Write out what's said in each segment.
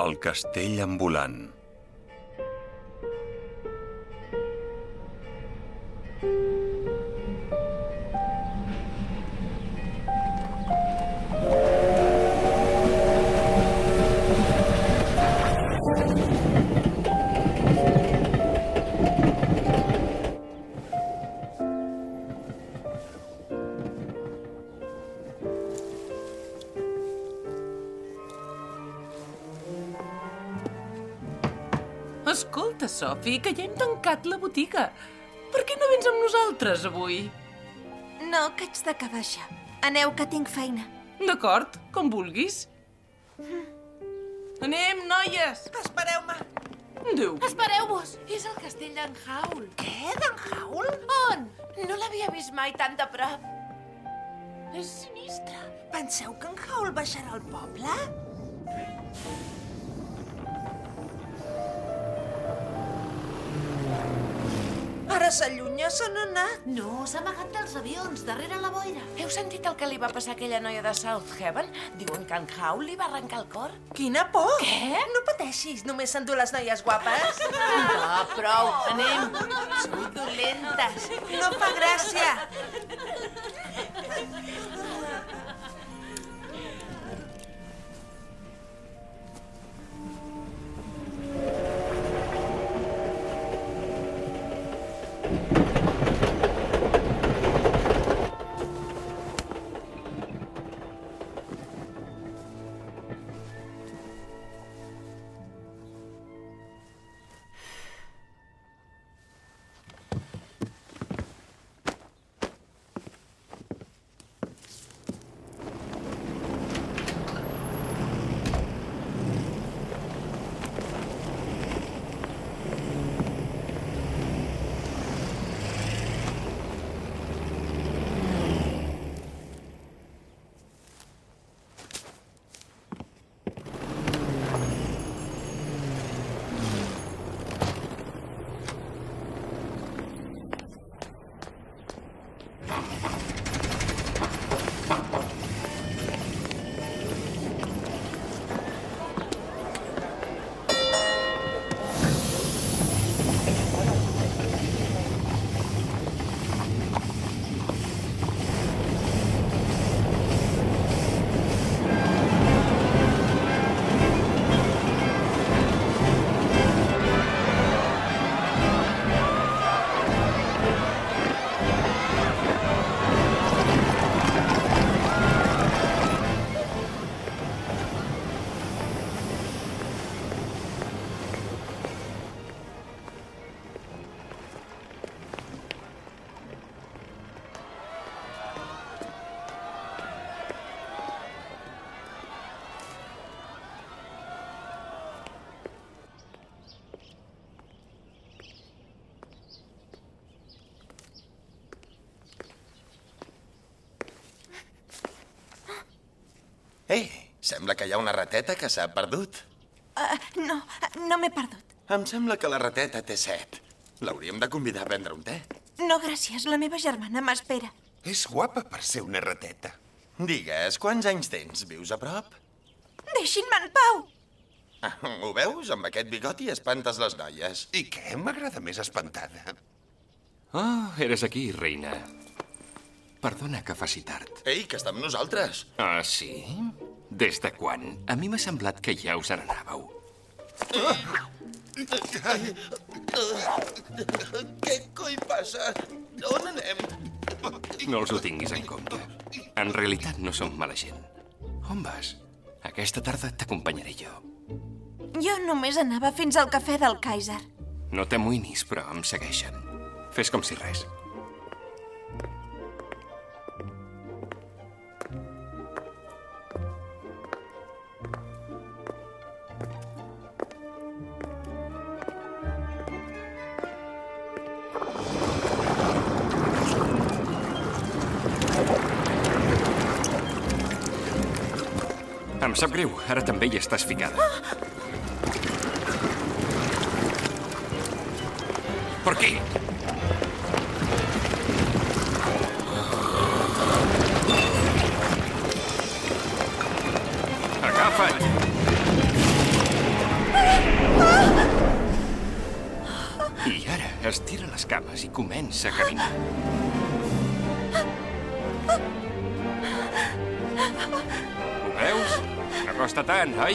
El castell ambulant. Sofi, que ja hem tancat la botiga. Per què no vens amb nosaltres avui? No, que haig d'acabar això. Aneu, que tinc feina. D'acord, com vulguis. Anem, noies! Espereu-me. Déu, Espereu-vos! És el castell d'en Haul. Què, d'en Haul? On? No l'havia vist mai tan de prop. És sinistre. Penseu que en Haul baixarà al poble? Ara s'allunya, se n'ha anat. No, s'ha amagat dels avions, darrere la boira. Heu sentit el que li va passar a aquella noia de South Heaven? Diuen que en Haul li va arrencar el cor. Quina por! Què? No pateixis, només s'endú les noies guapes. Va, prou, anem. Sou dolentes. No fa gràcia. Ei, sembla que hi ha una rateta que s'ha perdut. Uh, no, no m'he perdut. Em sembla que la rateta té set. L'hauríem de convidar a prendre un te. No, gràcies, la meva germana m'espera. És guapa per ser una rateta. Digues, quants anys tens? Vius a prop? Deixin-me en pau! Ah, ho veus? Amb aquest bigoti espantes les noies. I què? M'agrada més espantada. Oh, eres aquí, reina. Perdona que faci tard. Ei, que està amb nosaltres. Ah, sí? Des de quan? A mi m'ha semblat que ja us n'anàveu. Què coi passa? On anem? No els ho tinguis en compte. En realitat no som mala gent. On vas? Aquesta tarda t'acompanyaré jo. Jo només anava fins al cafè del Kaiser. No t'amoïnis, però em segueixen. Fes com si res. Em sap greu, ara també hi estàs ficada. Per aquí! Agafa't! I ara, estira les cames i comença a caminar. Costa tant, oi?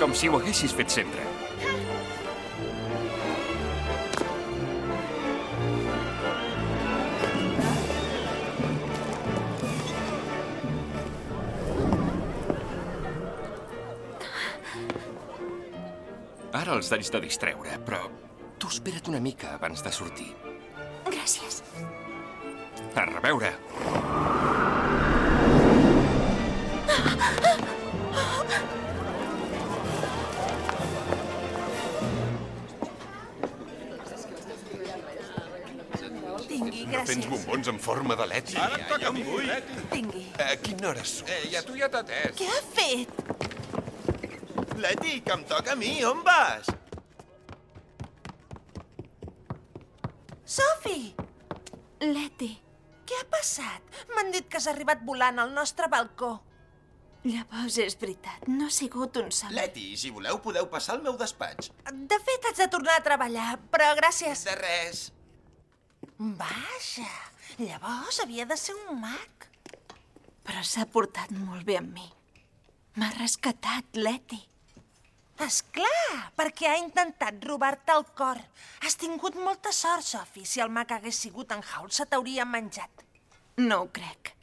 Com si ho haguessis fet sempre. Ara els haig de distreure, però tu espera't una mica abans de sortir. Gràcies. A reveure. Tingui, No tens bombons en forma de leti. Ara em toca a mi. Tingui. A quina hora són? Eh, ja tu ja t'ha atès. Què ha fet? Leti, que em toca a mi, on vas? Sophie, Leti, què ha passat? M'han dit que has arribat volant al nostre balcó. llavors és veritat, no ha sigut un somni. Leti, si voleu podeu passar al meu despatx. De fet, haig de tornar a treballar, però gràcies. De res. Vaja, llavors havia de ser un mag. Però s'ha portat molt bé amb mi. M'ha rescatat, Leti. És clar, perquè ha intentat robar-te el cor. Has tingut molta sort, Sophie. Si el mag hagués sigut en Howl, se t'hauria menjat. No ho crec.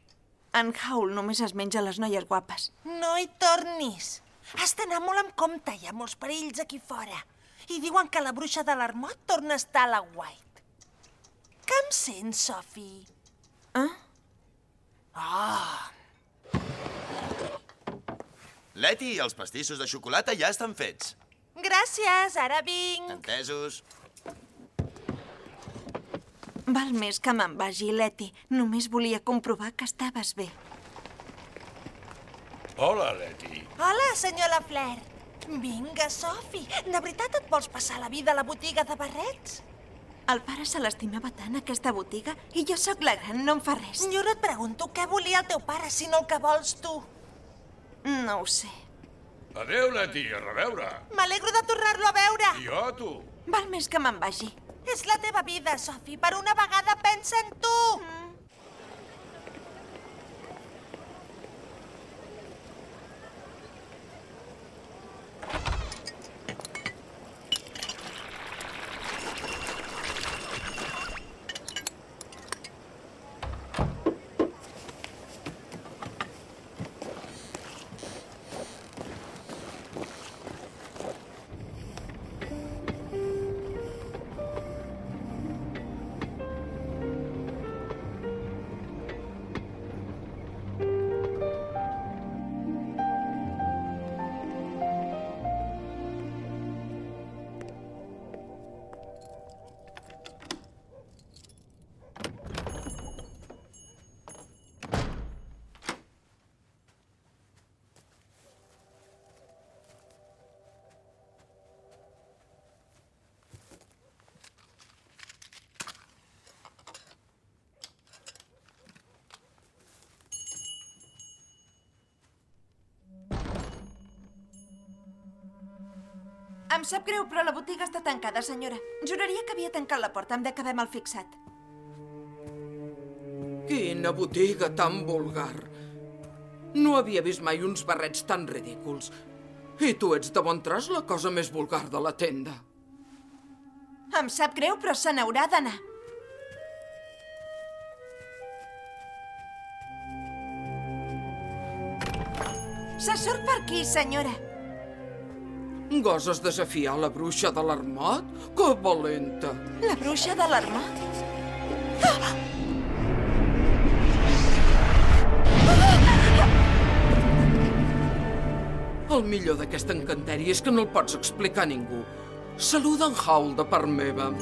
En Howl només es menja les noies guapes. No hi tornis. Has d'anar molt amb compte, hi ha molts perills aquí fora. I diuen que la bruixa de l'Armot torna a estar a la White. Que em sents, Sophie? Eh? Ah, Leti, els pastissos de xocolata ja estan fets. gràcies, ara vinc. Entesos? Val més que me'n vagi, Leti. Només volia comprovar que estaves bé. Hola, Leti. Hola, senyor Lafleur. Vinga, Sophie, de veritat et vols passar la vida a la botiga de barrets? El pare se l'estimava tant, aquesta botiga, i jo sóc la gran, no em fa res. Jo no et pregunto què volia el teu pare, sinó el que vols tu. No ho sé. Adéu, Leti, a reveure. M'alegro de tornar-lo a veure. I jo, tu. Val més que me'n vagi. És la teva vida, Sophie. Per una vegada pensa en tu. Em sap greu, però la botiga està tancada, senyora. Juraria que havia tancat la porta en bé que mal fixat. Quina botiga tan vulgar. No havia vist mai uns barrets tan ridículs. I tu ets de bon tros la cosa més vulgar de la tenda. Em sap greu, però se n'haurà d'anar. Se surt per aquí, senyora. Goses desafiar la bruixa de l'armat? Que valenta! La bruixa de l'armat. El millor d'aquest encanteri és que no el pots explicar a ningú. Saluda en Howl de part meva.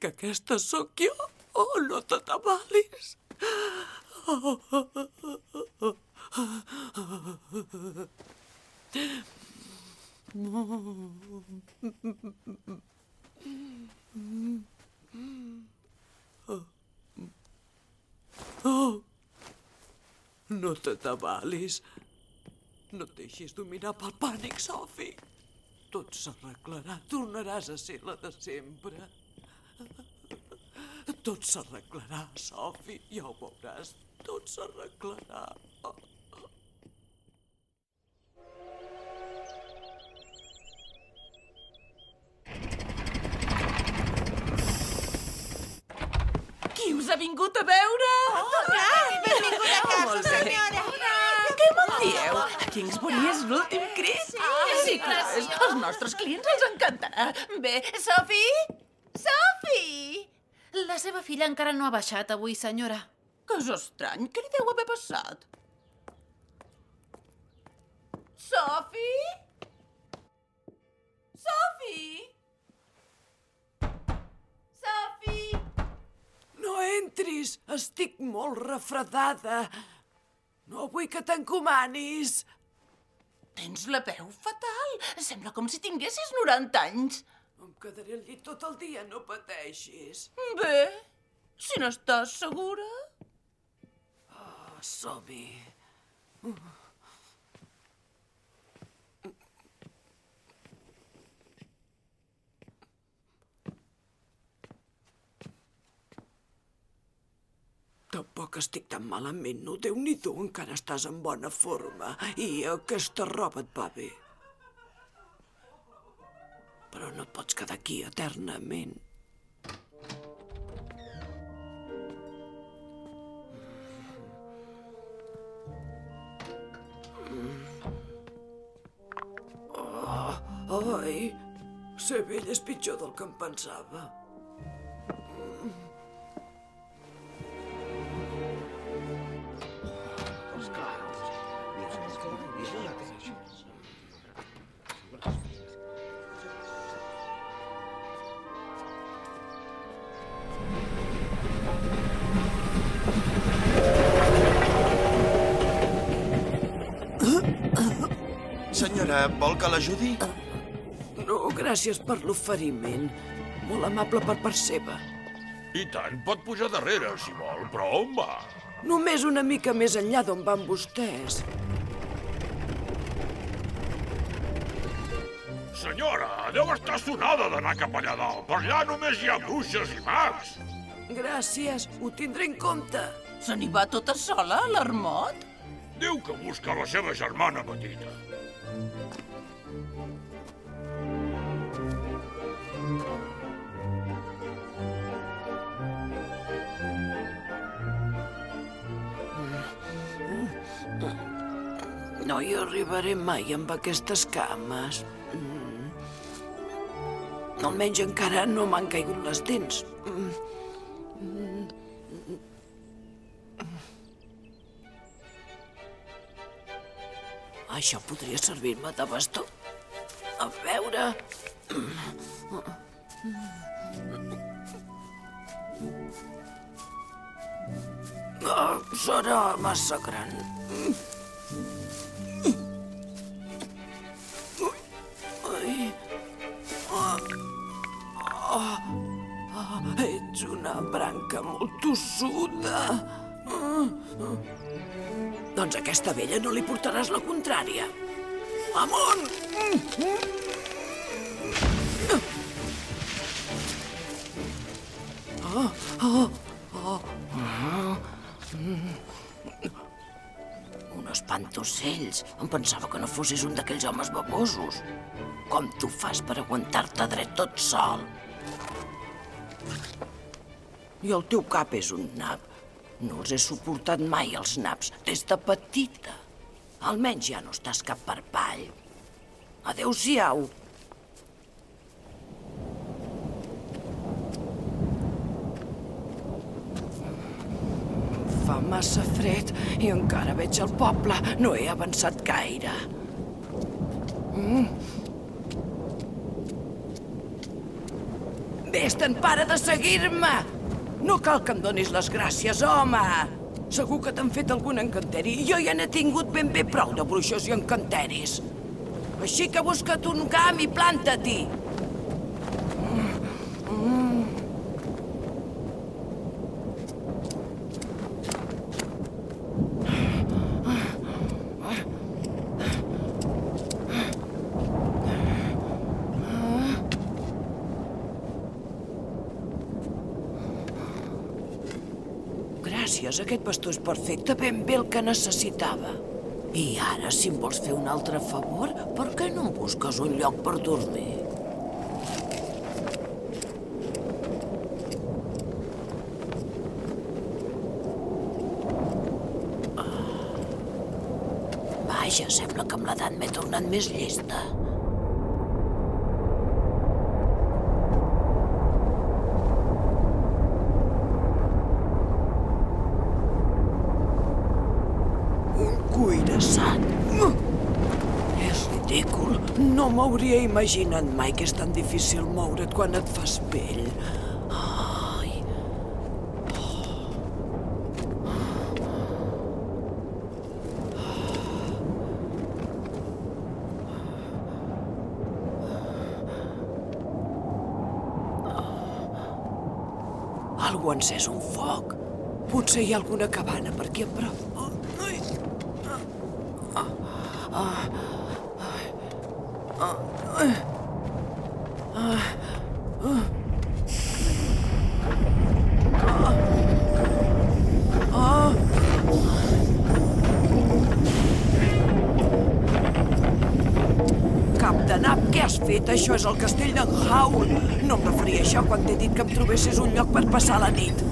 Que aquesta sóc jo? Oh, no t'atabalis. Oh, no t'atabalis. No et deixis dominar pel pànic, Sophie. Tot s'arreglarà. Tornaràs a ser la de sempre. Tot s'arreglarà, Sophie. Ja ho veuràs. Tot s'arreglarà. Ha baixat avui, senyora. Que és estrany, què li deu haver passat? Sophie? Sophie? Sophie? No entris! Estic molt refredada. No vull que t'encomanis. Tens la veu fatal. Sembla com si tinguessis 90 anys. Em quedaré al llit tot el dia, no pateixis. Bé, si n'estàs segura... Oh, som-hi. Tampoc estic tan malament, no? Déu-n'hi-do, encara estàs en bona forma. I aquesta roba et va bé. Però no et pots quedar aquí eternament. Ser vell és pitjor del que em pensava. Senyora, vol que l'ajudi? No, gràcies per l'oferiment. Molt amable per part seva. I tant, pot pujar darrere, si vol, però on va? Només una mica més enllà d'on van vostès. Senyora, deu estar sonada d'anar cap allà dalt. Per allà només hi ha bruixes i mags. Gràcies, ho tindré en compte. Se n'hi va tota sola, a l'Armot? Diu que busca la seva germana petita. No hi arribaré mai amb aquestes cames. Mm. Almenys encara no m'han caigut les dents. Mm. Això podria servir-me de bastó. A veure... Oh, serà massa gran. Aquesta vella no li portaràs la contrària. Amunt! Oh, oh, oh. Un espantocells. Em pensava que no fossis un d'aquells homes babosos. Com tu fas per aguantar-te dret tot sol? I el teu cap és un nap. No els he suportat mai, els naps, des de petita. Almenys ja no estàs cap per pall. Adéu-siau. massa fred i encara veig el poble. No he avançat gaire. Mm. Vés-te'n, para de seguir-me! No cal que em donis les gràcies, home! Segur que t'han fet algun encanteri jo ja n'he tingut ben bé prou de bruixos i encanteris. Així que busca't un camp i planta-t'hi. Gràcies, aquest bastó és perfecte, ben bé el que necessitava. I ara, si em vols fer un altre favor, per què no busques un lloc per dormir? Vaja, sembla que amb l'edat m'he tornat més llesta. Un cuirassat. És ridícul. M'hauria imaginat mai que és tan difícil moure't quan et fas vell. Ai. Algú ha encès un foc. Potser hi ha alguna cabana per aquí a prop. Oh, ai. Ah, ah, ai. Ah, ai. Ah, ah. Ah. Ah. Cap de nap, què has fet? Això és el castell d'en Howl. No em referia a això quan t'he dit que em trobessis un lloc per passar la nit.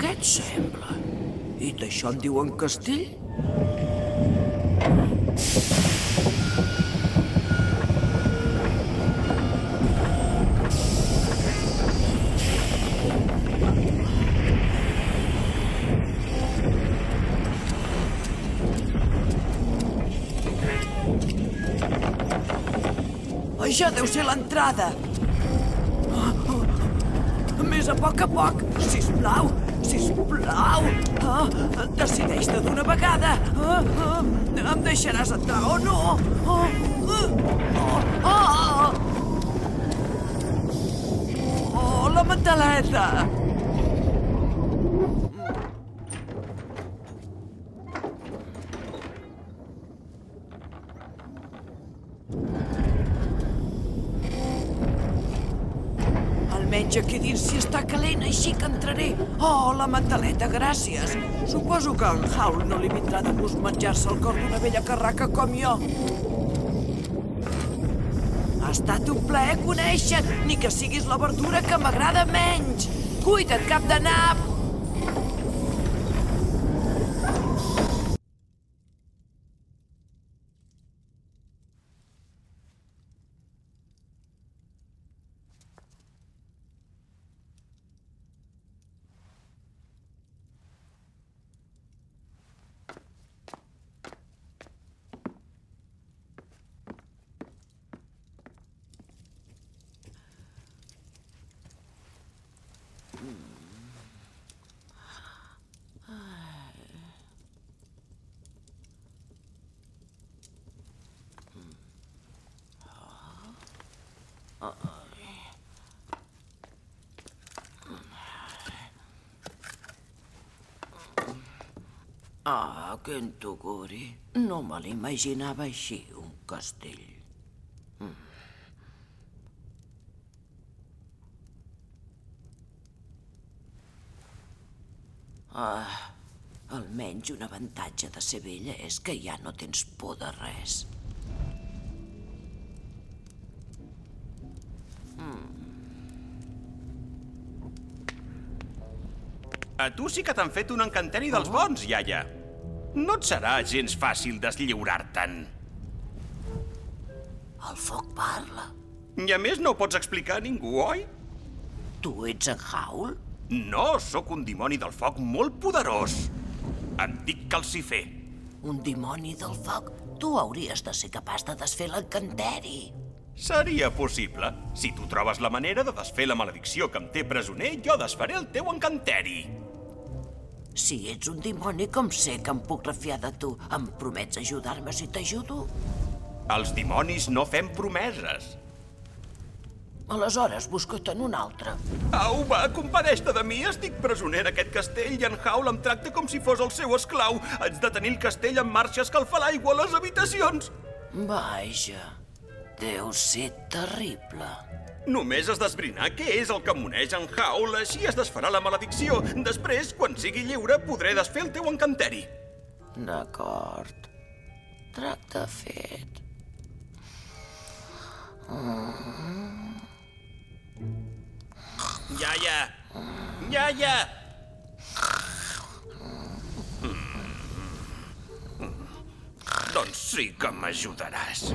Què et sembla? I d'això en diuen castell? Això deu ser l'entrada. Més a poc a poc. Sisplau, sisplau. Ah, decideix-te d'una vegada. Em deixaràs entrar o no? Oh la manteleta. Manteleta, gràcies. Suposo que en Howl no li vindrà de gust menjar-se el cor d'una vella carraca com jo. Ha estat un plaer conèixer ni que siguis la verdura que m'agrada menys. Cuida't, cap de nap! Ah, Kentuguri. No me l'imaginava així, un castell. Mm. Ah, almenys un avantatge de ser vella és que ja no tens por de res. A tu sí que t'han fet un encanteri dels bons, iaia. No et serà gens fàcil deslliurar-te'n. El foc parla. I a més no ho pots explicar a ningú, oi? Tu ets en Haul? No, sóc un dimoni del foc molt poderós. Em dic Calcifer. Un dimoni del foc? Tu hauries de ser capaç de desfer l'encanteri. Seria possible. Si tu trobes la manera de desfer la maledicció que em té presoner, jo desfaré el teu encanteri. Si ets un dimoni, com sé que em puc refiar de tu? Em promets ajudar-me si t'ajudo? Els dimonis no fem promeses. Aleshores, busca-te'n un altre. Au, va, compadeix-te de mi. Estic presoner en aquest castell i en Howl em tracta com si fos el seu esclau. Haig de tenir el castell en marxa a escalfar l'aigua a les habitacions. Vaja, deu ser terrible. Només has d'esbrinar què és el que m'uneix en Howl, així es desfarà la maledicció. Després, quan sigui lliure, podré desfer el teu encanteri. D'acord. Tracte fet. Mm. Iaia! Iaia! Doncs sí que m'ajudaràs.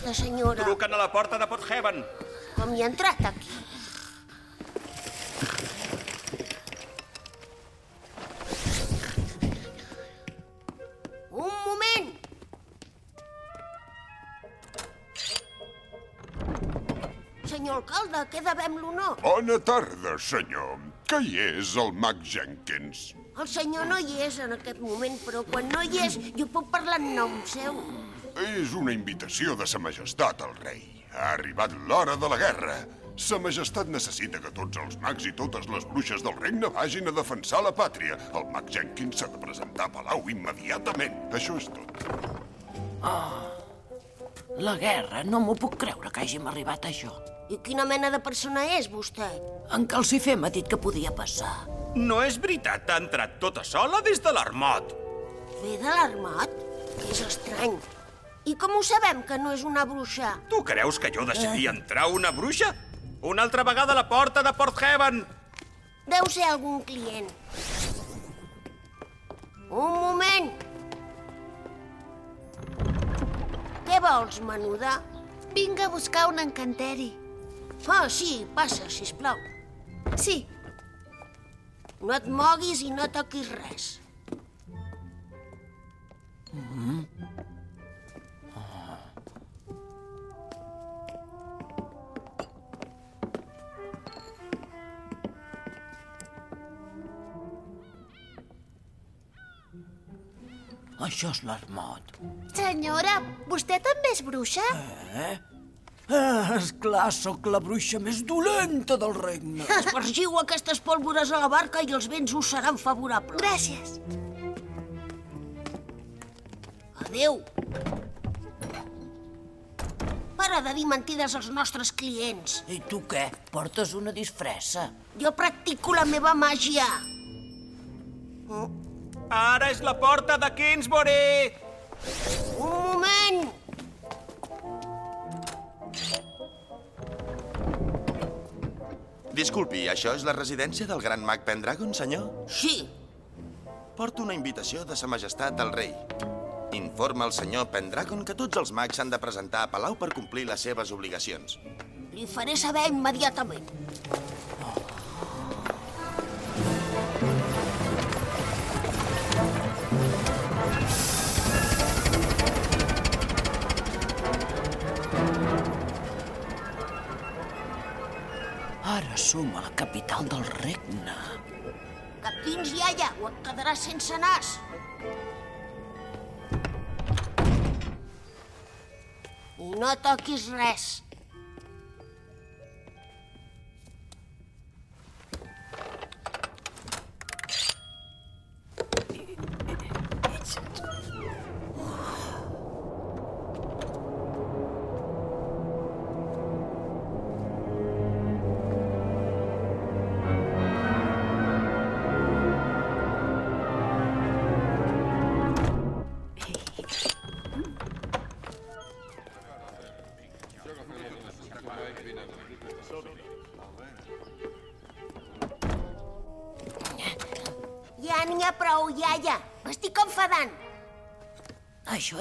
Aquesta senyora? Truquen a la porta de Pothaven. Com hi ha entrat, aquí? Un moment! Senyor alcalde, què devem l'honor? Bona tarda, senyor. Que hi és el mag Jenkins? El senyor no hi és en aquest moment, però quan no hi és, jo puc parlar en nom seu. És una invitació de Sa Majestat al rei. Ha arribat l'hora de la guerra. Sa Majestat necessita que tots els mags i totes les bruixes del regne vagin a defensar la pàtria. El mag Jenkins s'ha de presentar a Palau immediatament. Això és tot. Oh, la guerra, no m'ho puc creure que hàgim arribat a això. I quina mena de persona és, vostè? En Calcifer m'ha dit que podia passar. No és veritat, ha entrat tota sola des de l'armot. Ve de l'armat? És estrany. I com ho sabem que no és una bruixa? Tu creus que jo deixaria entrar una bruixa? Una altra vegada a la porta de Port Heaven. Deu ser algun client. Un moment. Què vols, menuda? Vinc a buscar un encanteri. Ah, sí, passa, sisplau. Sí. No et moguis i no toquis res. Mm. Això és l'armot. Senyora, vostè també és bruixa? Eh? Ah, esclar, sóc la bruixa més dolenta del regne. Espargiu aquestes pólvores a la barca i els vents us seran favorables. Gràcies. Adéu. Para de dir mentides als nostres clients. I tu què? Portes una disfressa. Jo practico la meva màgia. Ara és la porta de Kingsbury! Un moment! Disculpi, això és la residència del gran mag Pendragon, senyor? Sí. Porto una invitació de sa majestat al rei. Informa el senyor Pendragon que tots els mags s'han de presentar a Palau per complir les seves obligacions. Li faré saber immediatament. Ara som a la capital del regne. Cap dins, iaia, o et quedaràs sense nas. No toquis res.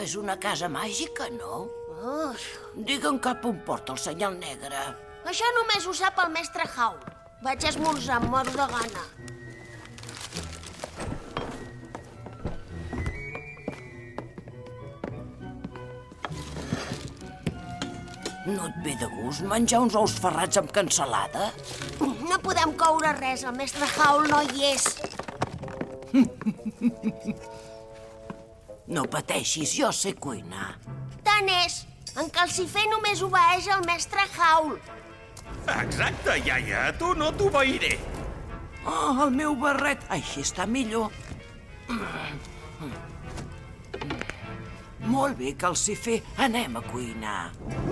És una casa màgica, no? Uf. Digue'm cap on porta el senyal negre. Això només ho sap el mestre Howl. Vaig esmorzar, em moro de gana. No et ve de gust menjar uns ous ferrats amb cansalada? No podem coure res, el mestre Howl no hi és. No pateixis, jo sé cuinar. Tant és. En Calcifer només obeeix el mestre Howl. Exacte, iaia, a tu no t'obeiré. Oh, el meu barret! Així està millor. Molt bé, Calcifer, anem a cuinar.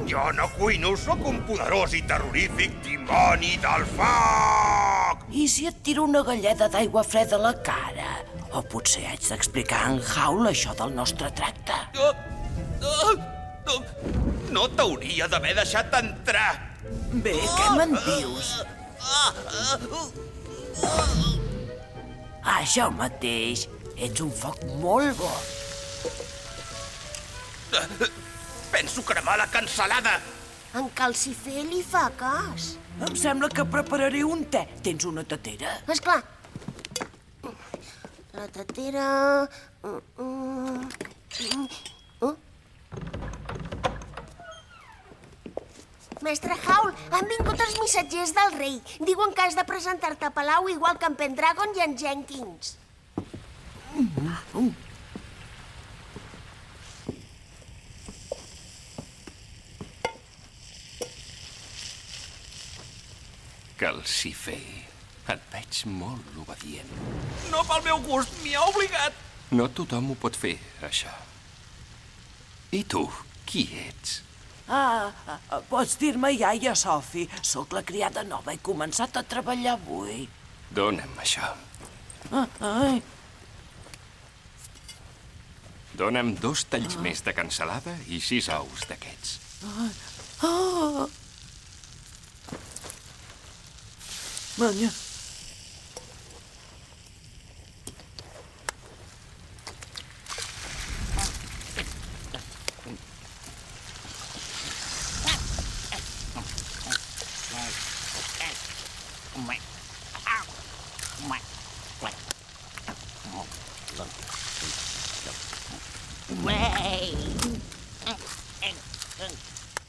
Jo no cuino, sóc un poderós i terrorífic dimoni del foc! I si et tiro una galleda d'aigua freda a la cara? O potser haig d'explicar en Howl això del nostre tracte. Uh, uh, uh, no t'hauria d'haver deixat entrar. Bé, què me'n dius? Això mateix. Ets un foc molt bo. Penso cremar la cansalada. En Calcifer li fa cas. Em sembla que prepararé un te. Tens una tetera? És clar. La tetera... Mm, mm, mm. Mestre Howl, han vingut els missatgers del rei. Diuen que has de presentar-te a Palau igual que en Pendragon i en Jenkins. Calcifer, et veig molt obedient. No pel meu gust, m'hi ha obligat. No tothom ho pot fer, això. I tu, qui ets? Ah, ah, pots dir-me iaia, Sofi. Sóc la criada nova, he començat a treballar avui. Dóna'm això. Ah, ai. Dóna'm dos talls més de cansalada i sis ous d'aquests. Ah, Manya.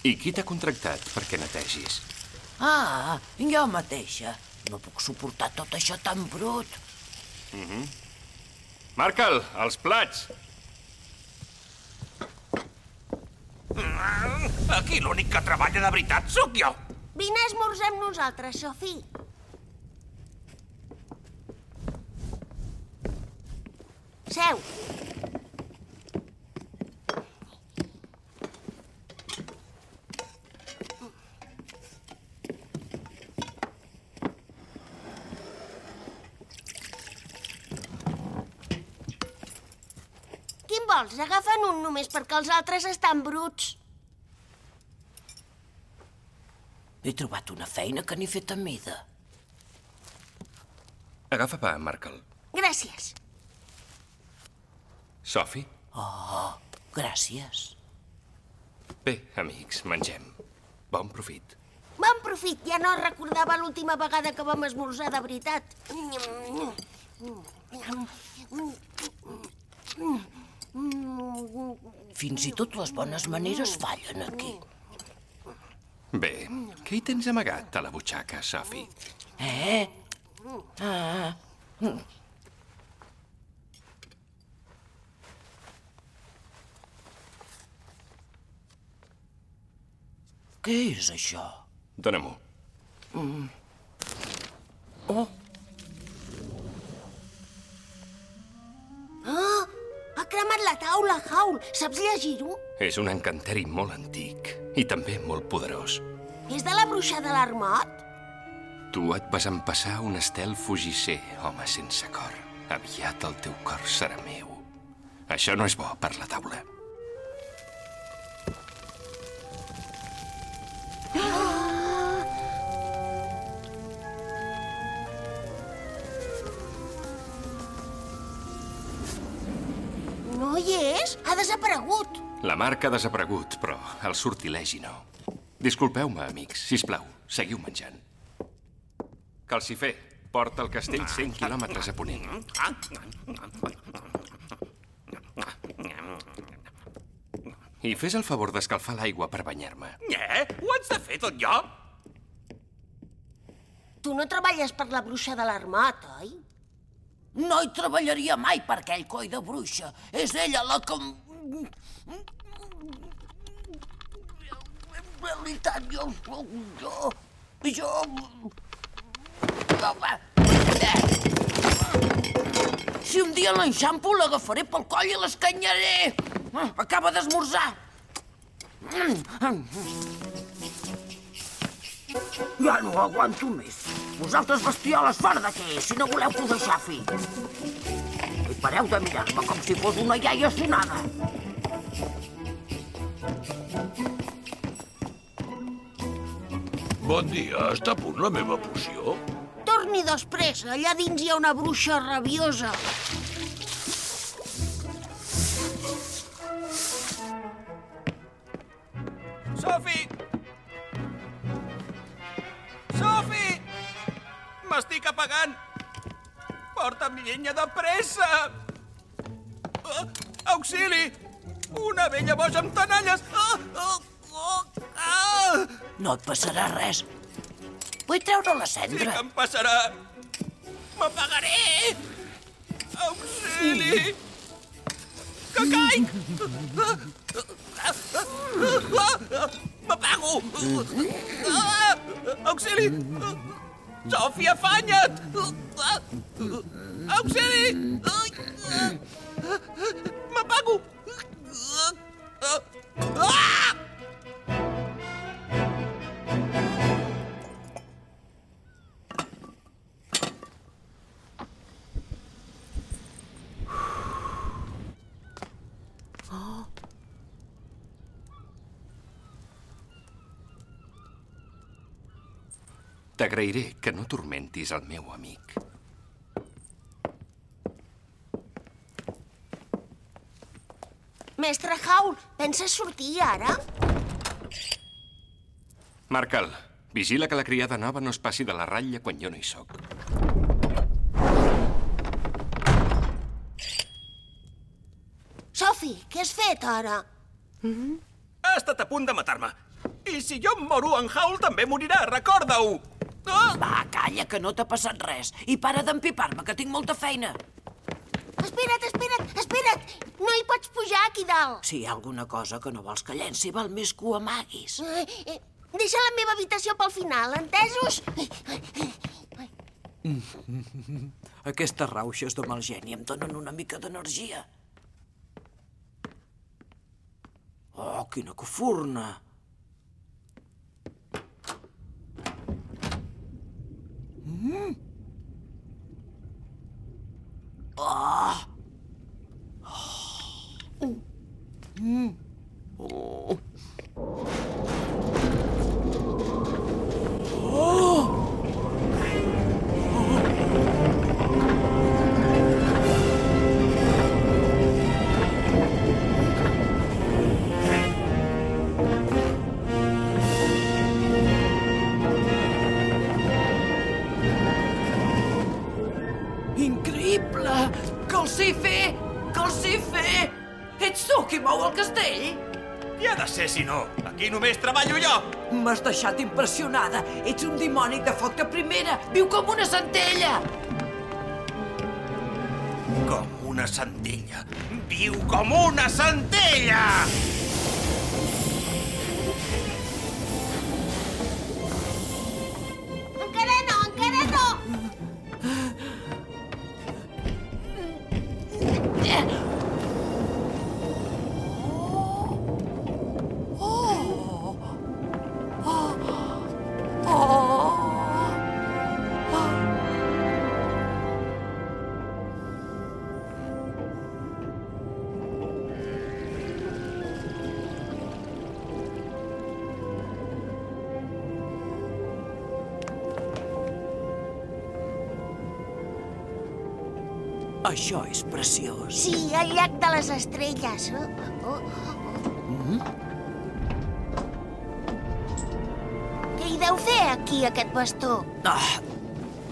I qui t'ha contractat perquè netegis? Ah, jo mateixa. No puc suportar tot això tan brut. Mm -hmm. Marca'l, els plats! Aquí l'únic que treballa de veritat sóc jo. Vine a esmorzar amb nosaltres, Sophie. Seu. Quin vols? Agafen un només perquè els altres estan bruts. He trobat una feina que n'he fet a mida. Agafa pa, Marca'l. Gràcies. Sofi? Oh, gràcies. Bé, amics, mengem. Bon profit. Bon profit, ja no recordava l'última vegada que vam esmorzar de veritat. Fins i tot les bones maneres fallen aquí. Bé, Què hi tens amagat a la butxaca, Sophie? Eh? Ah. Què és això? Dóna-m'ho. Mm. Oh, cremat la taula, Howl. Saps llegir-ho? És un encanteri molt antic i també molt poderós. És de la bruixa de l'armot? Tu et vas empassar un estel fugisser, home sense cor. Aviat el teu cor serà meu. Això no és bo per la taula. No és? Ha desaparegut. La marca ha desaparegut, però el sortilegi no. Disculpeu-me, amics. Si plau, seguiu menjant. Calcifer, porta el castell 100 quilòmetres a ponent. I fes el favor d'escalfar l'aigua per banyar-me. Eh? Ho haig de fer tot jo? Tu no treballes per la bruixa de l'armot, oi? No hi treballaria mai per aquell coi de bruixa. És ella la que... En realitat, jo sóc jo. Jo... Si un dia l'enxampo, l'agafaré pel coll i l'escanyaré. Ah, Acaba d'esmorzar. Ja no aguanto més. Vosaltres bestioles fora d'aquí, si no voleu que us aixafi. I pareu de mirar-me com si fos una iaia sonada. Bon dia, està a punt la meva poció? Torni després, allà dins hi ha una bruixa rabiosa. Vella boja amb tenalles! Oh, oh, oh, ah! No et passarà res. Vull treure la Sí cendra. que em passarà! M'apagaré! Auxili! Que caic! M'apago! Ah! Auxili! Sòfia, afanya't! Auxili! M'apago! T'agrairé que no tormentis el meu amic. Mestre Howl, penses sortir ara? Marcal, vigila que la criada nova no es passi de la ratlla quan jo no hi sóc. Sophie, què has fet ara? Ha estat a punt de matar-me. I si jo em moro, en Howl també morirà, recorda-ho! Ah! Va, calla, que no t'ha passat res. I para d'empipar-me, que tinc molta feina. Espera't, espera't, espera't! No hi pots pujar aquí dalt. Si hi ha alguna cosa que no vols que llenci, val més que ho amaguis. Eh, eh, deixa la meva habitació pel final, entesos? Aquestes rauxes de mal geni Ni em donen una mica d'energia. Oh, quina cofurna! Mm. Oh! Mm. Oh. Si no? Aquí només treballo jo! M'has deixat impressionada. Ets un dimoni de foc de primera. Viu com una centella. Com una centella. Viu com una centella! Això és preciós. Sí, el llac de les estrelles. Oh, oh, Mm? Què hi deu fer aquí, aquest bastó? Ah,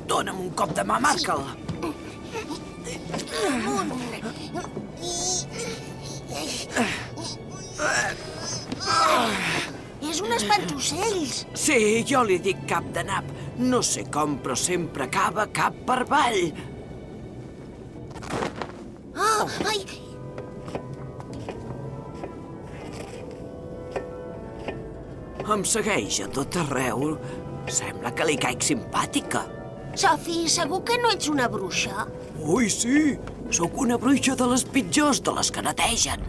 dona'm un cop de mà, marca'l. És un espantocells. Sí, jo li dic cap de nap. No sé com, però sempre acaba cap per avall. Em segueix a tot arreu. Sembla que li caic simpàtica. Sofi, segur que no ets una bruixa? Ui, sí! Sóc una bruixa de les pitjors, de les que netegen.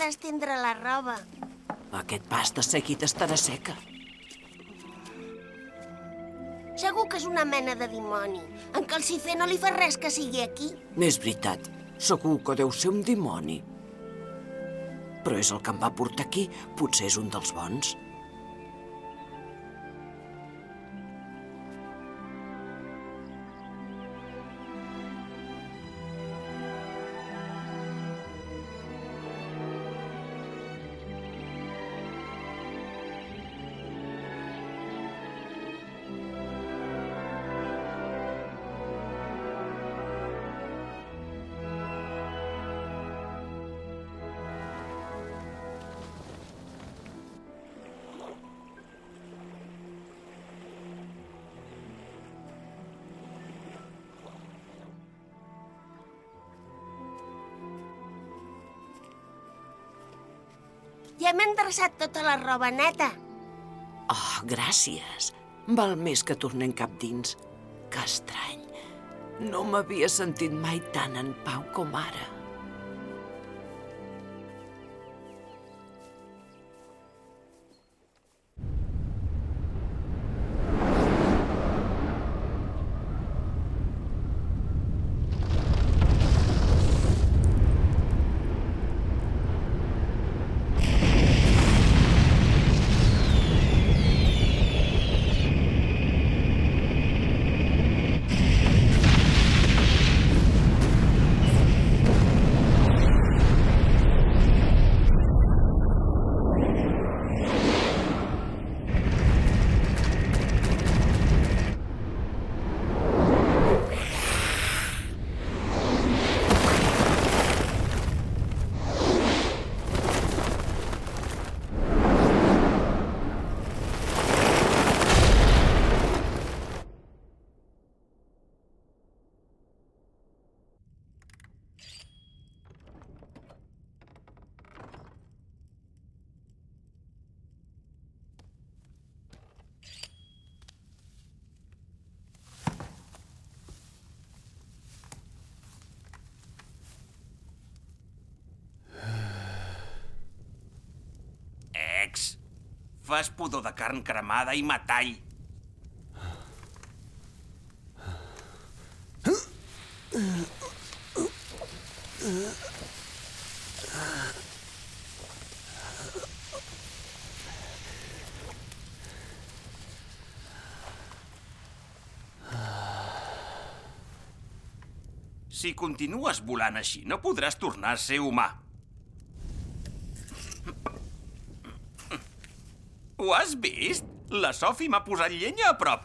Agrada estendre la roba. Aquest pas de seguit estarà seca. Segur que és una mena de dimoni. En Calcifer no li fa res que sigui aquí. És veritat, segur que deu ser un dimoni. Però és el que em va portar aquí. Potser és un dels bons. Endreçat tota la roba neta. Oh, gràcies. Val més que tornem cap dins. Que estrany. No m'havia sentit mai tan en pau com ara. Fas pudor de carn cremada i metall. Si continues volant així, no podràs tornar a ser humà. Ho has vist? La Sophie m'ha posat llenya a prop.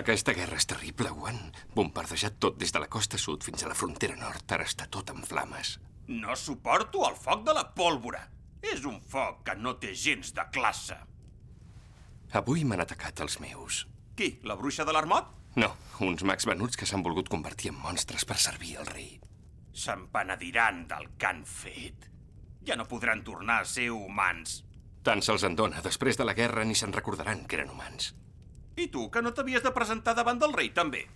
Aquesta guerra és terrible, Juan. Bombardejat tot des de la costa sud fins a la frontera nord. Ara està tot en flames. No suporto el foc de la pólvora. És un foc que no té gens de classe. Avui m'han atacat els meus. Qui? La bruixa de l'armot? No, uns mags venuts que s'han volgut convertir en monstres per servir el rei. Se'n penediran del que han fet. Ja no podran tornar a ser humans. Tant se'ls en dona. Després de la guerra ni se'n recordaran que eren humans. I tu, que no t'havies de presentar davant del rei, també?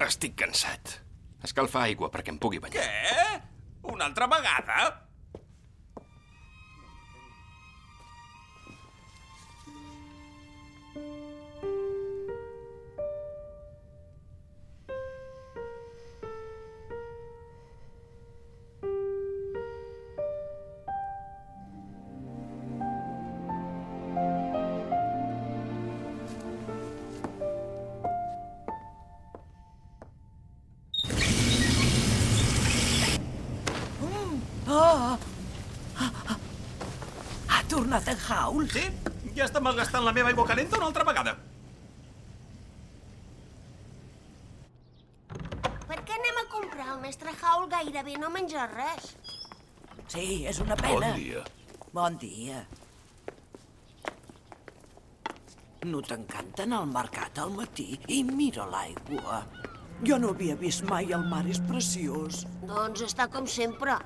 Estic cansat. Escalfa aigua perquè em pugui banyar. Què? Una altra vegada? Tornat en Haul? Sí, ja està malgastant la meva aigua calenta una altra vegada. Per què anem a comprar? El mestre Howl gairebé no menja res. Sí, és una pena. Bon dia. Bon dia. No t'encanten al mercat al matí? I mira l'aigua. Jo no havia vist mai el mar, és preciós. Doncs està com sempre.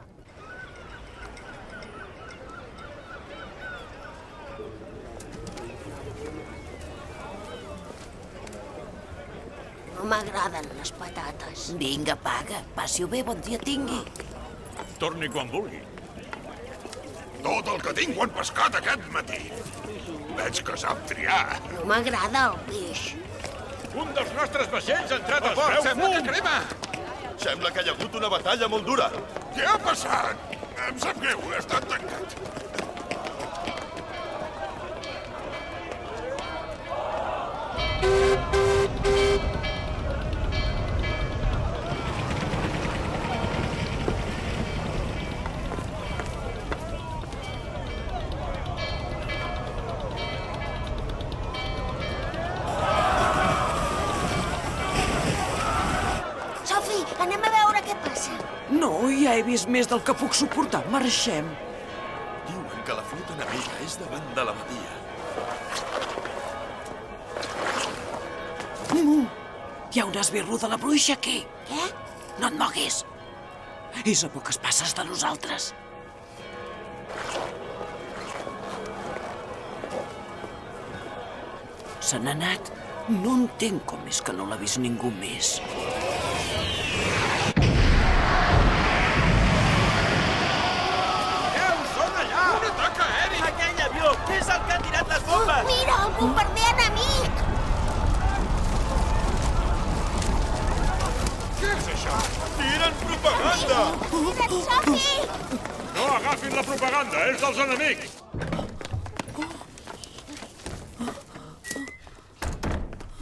No m'agraden les patates. Vinga, paga. Passi-ho bé, bon dia tingui. Torni quan vulgui. Tot el que tinc ho han pescat aquest matí. Veig que sap triar. No m'agrada el peix. Un dels nostres vaixells ha entrat a port. sembla que crema! Sembla que hi ha hagut una batalla molt dura. Què ha passat? Em sap greu, he estat tancat. Més del que puc suportar. Marxem. Diuen que la flota enemiga és davant de la badia. Mm. Hi ha un esbirro de la bruixa aquí. Què? No et moguis. És a poques passes de nosaltres. Se n'ha anat. No entenc com és que no l'ha vist ningú més. Heu, són allà! Un atac aeri! Aquell avió és el que ha tirat les bombes! Mira, el bombarder enemic! Què és això? Tiren propaganda! Mira't, Sofi! No agafin la propaganda, és dels enemics!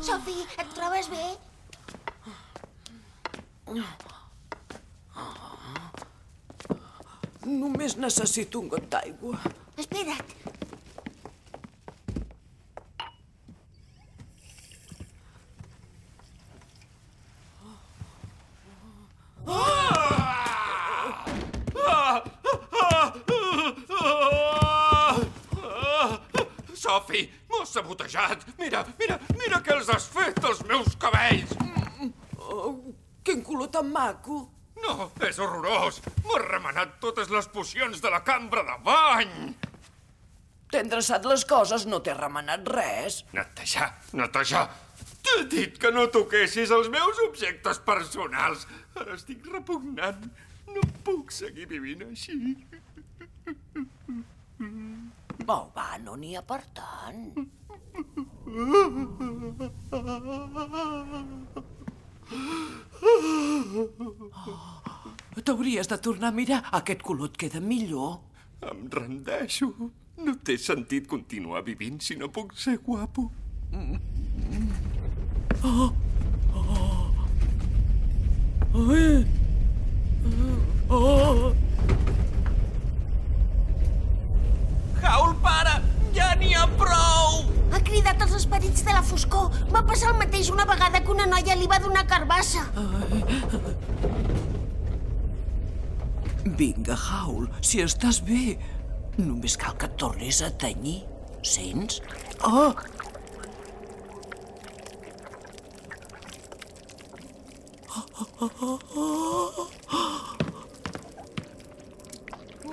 Sofi, et trobes bé? Només necessito un got d'aigua. Espera't. Sabotejat! Mira, mira, mira què els has fet, els meus cabells! Oh, quin color tan maco. No, és horrorós! M'has remenat totes les pocions de la cambra de bany! T'he endreçat les coses, no t'he remenat res. Netejar, netejar! T'he dit que no toquessis els meus objectes personals. Ara estic repugnant. No puc seguir vivint així. Oh, va, no n'hi ha per tant. T'hauries de tornar a mirar. Aquest color et queda millor. Em rendeixo. No té sentit continuar vivint si no puc ser guapo. Oh. Oh. Ai. Oh. Haul, pare! Ja n'hi ha prou! Ha cridat els esperits de la foscor. Va passar el mateix una vegada que una noia li va donar carbassa. Vinga, Haul, si estàs bé. Només cal que et tornis a tenyir. Sents? Oh!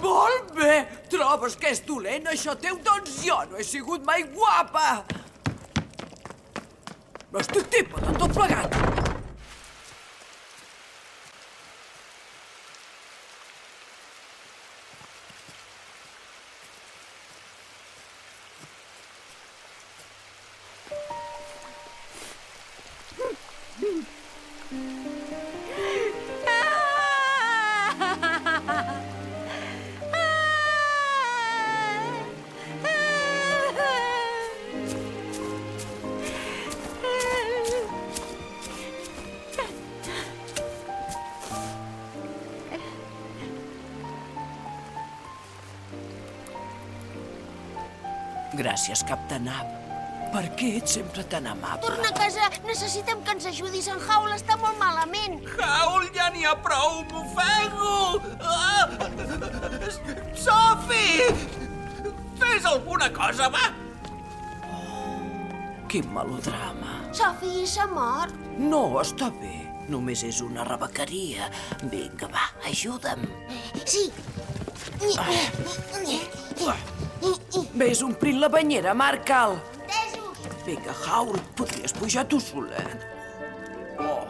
Molt bé! Trobes que és dolent, això teu? Doncs jo no he sigut mai guapa! Estic tipa de tot plegat! Què ets sempre tan amable? Torna a casa. Necessitem que ens ajudis. En Haul està molt malament. Haul, ja n'hi ha prou! M'ofego! Ah! Sophie! Fes alguna cosa, va! Quin melodrama. Sophie s'ha mort. No, està bé. Només és una rebequeria. Vinga, va, ajuda'm. Sí. Ves omplint la banyera, marca'l. Vinga, Haul, podries pujar tu solet. Oh.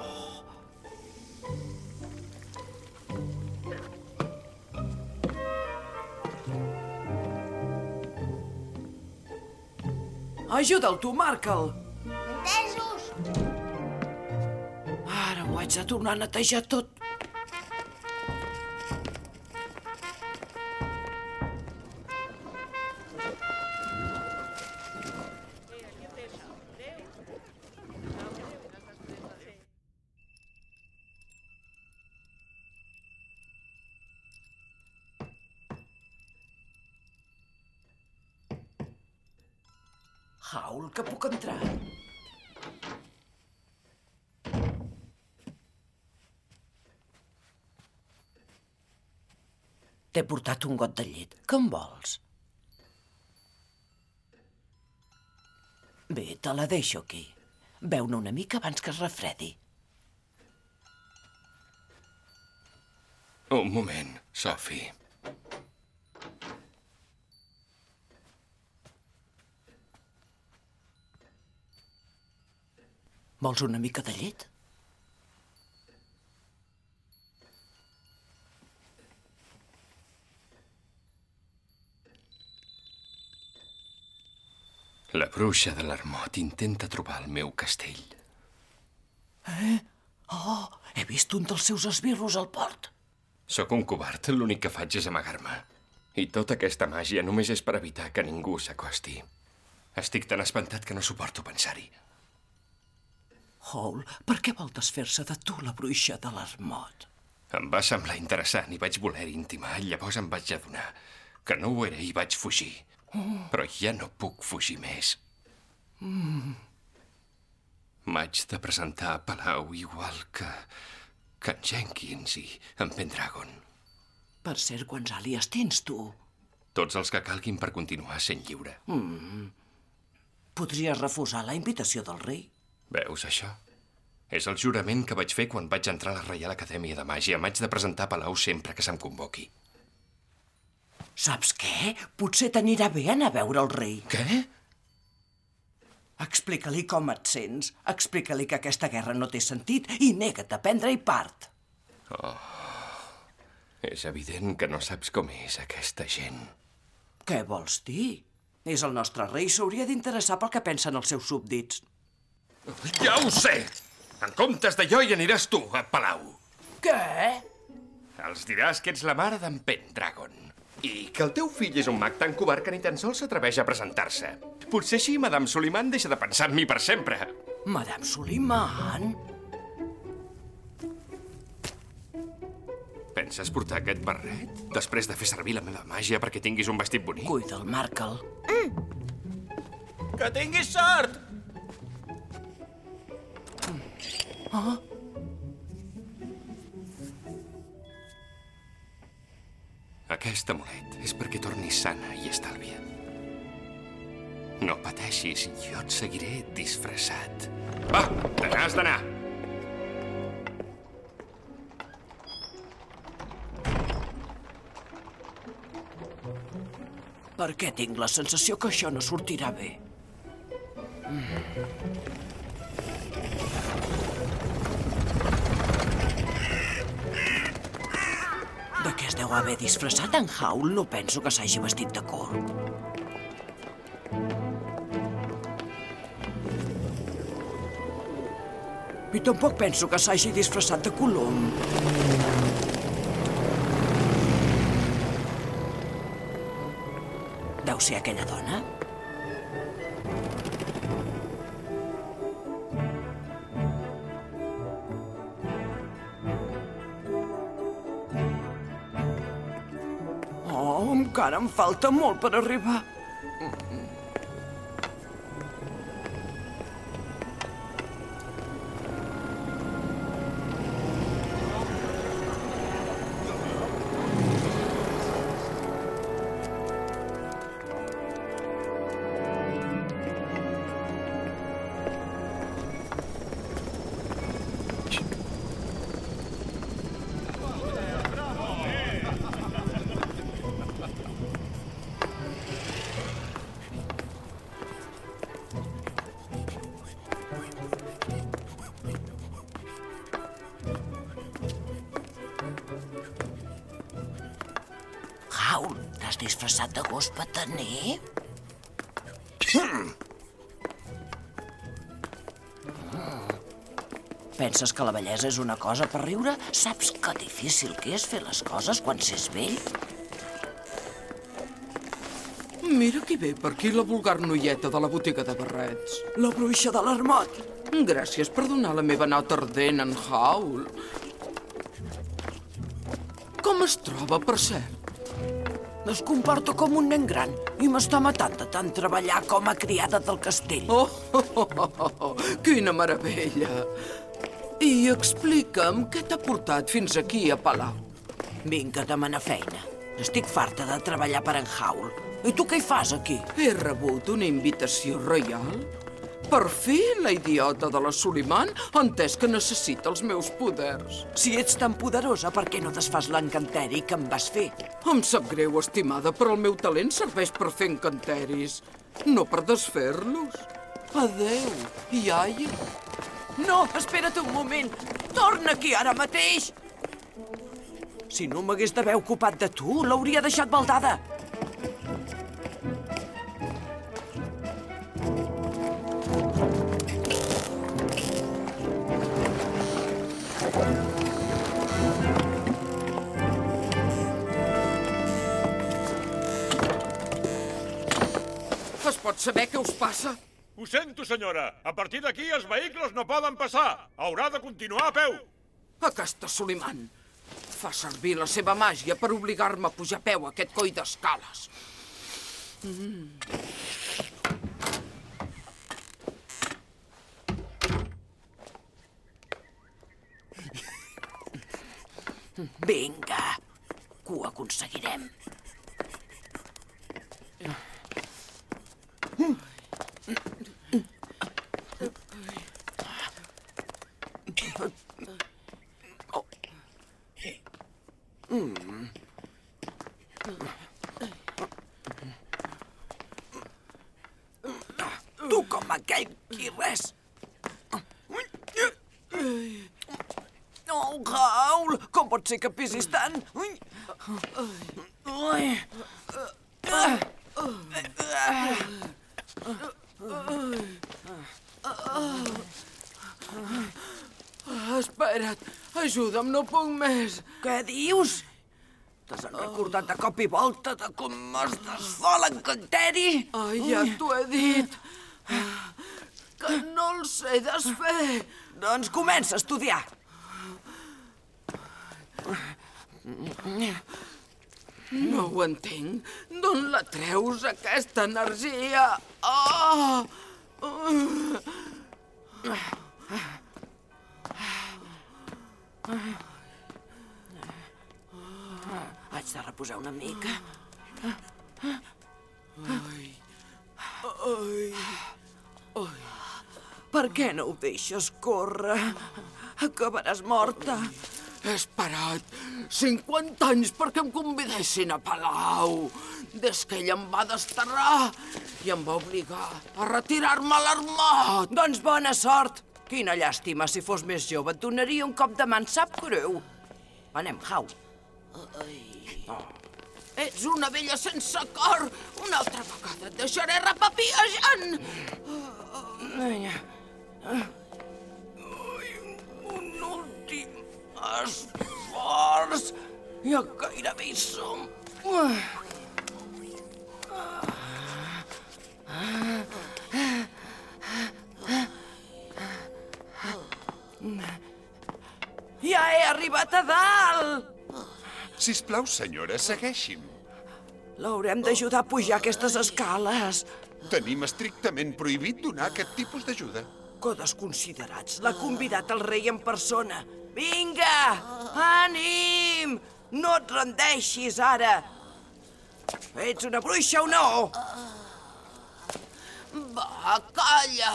Ajuda'l tu, marca'l. Entesos. Ara ho haig de tornar a netejar tot. T'he portat un got de llet. Què en vols? Bé, te la deixo aquí. Beu-ne una mica abans que es refredi. Un moment, Sophie. Vols una mica de llet? La bruixa de l'Armot intenta trobar el meu castell. Eh? Oh, he vist un dels seus esbirros al port. Sóc un covard, l'únic que faig és amagar-me. I tota aquesta màgia només és per evitar que ningú s'acosti. Estic tan espantat que no suporto pensar-hi. Hall, per què vol desfer-se de tu, la bruixa de l'Armot? Em va semblar interessant i vaig voler intimar. Llavors em vaig adonar que no ho era i vaig fugir. Però ja no puc fugir més. Mm. M'haig de presentar a Palau igual que... que en Jenkins i en Pendragon. Per cert, quants àlies tens, tu? Tots els que calguin per continuar sent lliure. Mm. Podries refusar la invitació del rei. Veus això? És el jurament que vaig fer quan vaig entrar a la Reial Acadèmia de Màgia. M'haig de presentar a Palau sempre que se'm convoqui. Saps què? Potser t'anirà bé anar a veure el rei. Què? Explica-li com et sents. Explica-li que aquesta guerra no té sentit i nega't a prendre-hi part. Oh, és evident que no saps com és aquesta gent. Què vols dir? És el nostre rei, s'hauria d'interessar pel que pensen els seus súbdits. Ja ho sé! En comptes de jo hi aniràs tu, a Palau. Què? Els diràs que ets la mare d'en Pendragon. I que el teu fill és un mag tan covard que ni tan sols s'atreveix a presentar-se. Potser així Madame Soliman deixa de pensar en mi per sempre. Madame Soliman? Penses portar aquest barret? Després de fer servir la meva màgia perquè tinguis un vestit bonic? Cuida'l, marca'l. Que tinguis sort! Ah? Aquest amulet és perquè tornis sana i estàlvia. No pateixis, jo et seguiré disfressat. Va, te n'has d'anar. Per què tinc la sensació que això no sortirà bé? De deu haver disfressat en Howl? No penso que s'hagi vestit de corb. I tampoc penso que s'hagi disfressat de colom. Deu ser aquella dona? Encara em falta molt per arribar. Penses que la bellesa és una cosa per riure? Saps que difícil que és fer les coses quan s'és vell? Mira qui ve per aquí la vulgar noieta de la botiga de barrets. La bruixa de l'armot. Gràcies per donar la meva nota ardent en Howl. Com es troba, per cert? Es comporta com un nen gran i m'està matant de tant treballar com a criada del castell. Oh, oh, oh, oh, oh, quina meravella! I explica'm què t'ha portat fins aquí a Palau. Vinc a demanar feina. Estic farta de treballar per en Howl. I tu què hi fas aquí? He rebut una invitació reial? Per fi la idiota de la Soliman ha entès que necessita els meus poders. Si ets tan poderosa, per què no desfas l'encanteri que em vas fer? Em sap greu, estimada, però el meu talent serveix per fer encanteris, no per desfer-los. Adeu, iaia. No, espera't un moment. Torna aquí ara mateix. Si no m'hagués d'haver ocupat de tu, l'hauria deixat baldada. Es pot saber què us passa? Ho sento, senyora. A partir d'aquí els vehicles no poden passar. Haurà de continuar a peu. Aquesta Soliman fa servir la seva màgia per obligar-me a pujar a peu a aquest coi d'escales. Mm. Vinga, que ho aconseguirem. Tu com aquell qui res. Oh, Raül, com pot ser que pisis tant? Ui. Ui. Espera't, ajuda'm, no puc més. Què dius? T'has recordat de cop i volta de com es desfà l'encanteri? Ai, ja t'ho he dit. Que no el sé desfer. Doncs comença a estudiar. No ho entenc. D'on la treus, aquesta energia? Oh! Haig de reposar una mica. Ai, ai, ai. Per què no ho deixes córrer? Acabaràs morta. He esperat 50 anys perquè em convidessin a Palau. Des que ell em va desterrar i em va obligar a retirar-me a l'armat. Doncs bona sort. Quina llàstima, si fos més jove, et donaria un cop de mà, sap greu. Anem, Hau. Oh. Ets una vella sense cor. Una altra vegada et deixaré repapiejant. Vinga. Un últim esforç. Ja gairebé hi som. Ja he arribat a dalt! Sisplau, senyora, segueixi'm. L'haurem d'ajudar a pujar aquestes escales. Tenim estrictament prohibit donar aquest tipus d'ajuda. Que desconsiderats. L'ha convidat el rei en persona. Vinga! Ànim! No et rendeixis, ara! Ets una bruixa o no? Va, calla.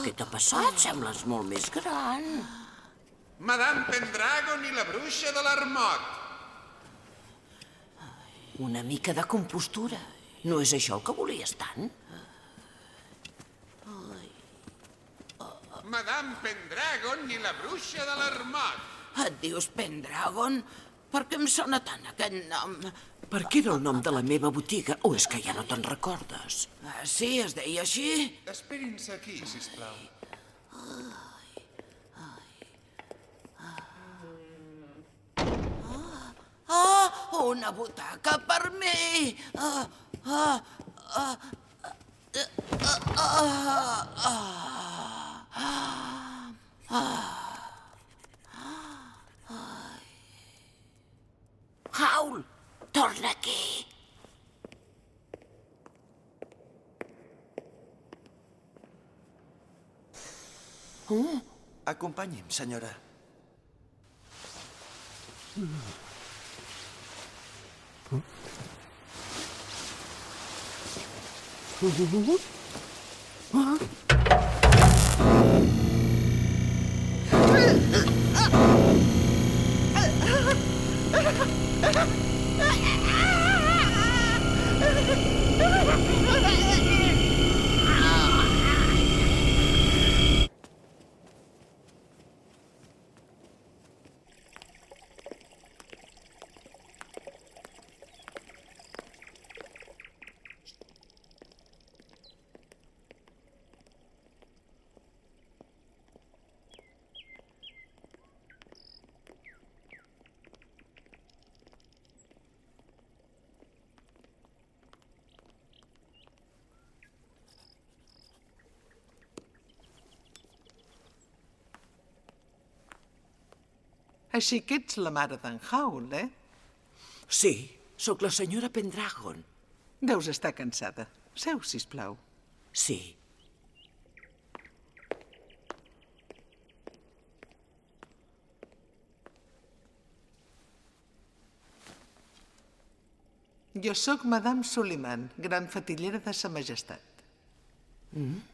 Què t'ha passat? Sembles molt més gran. Madame Pendragon i la bruixa de l'Armot. Una mica de compostura. No és això el que volies tant? Madame Pendragon i la bruixa de l'Armot. Et dius Pendragon? Per què em sona tant aquest nom? Perquè era el nom de la meva botiga, o és que ja no te'n recordes? Ah, sí, es deia així? Esperin-se aquí, sisplau. Ah, una butaca per mi! Ah, ah, ah, ah, ah, ah, ah. Haul, torna aquí. Uh. Acompanyi'm, senyora. あ あ Així que ets la mare d'en Haul, eh? Sí, sóc la senyora Pendragon. Deus estar cansada. Seu, sisplau. Sí. Jo sóc Madame Suliman, gran fatillera de sa majestat. Mm?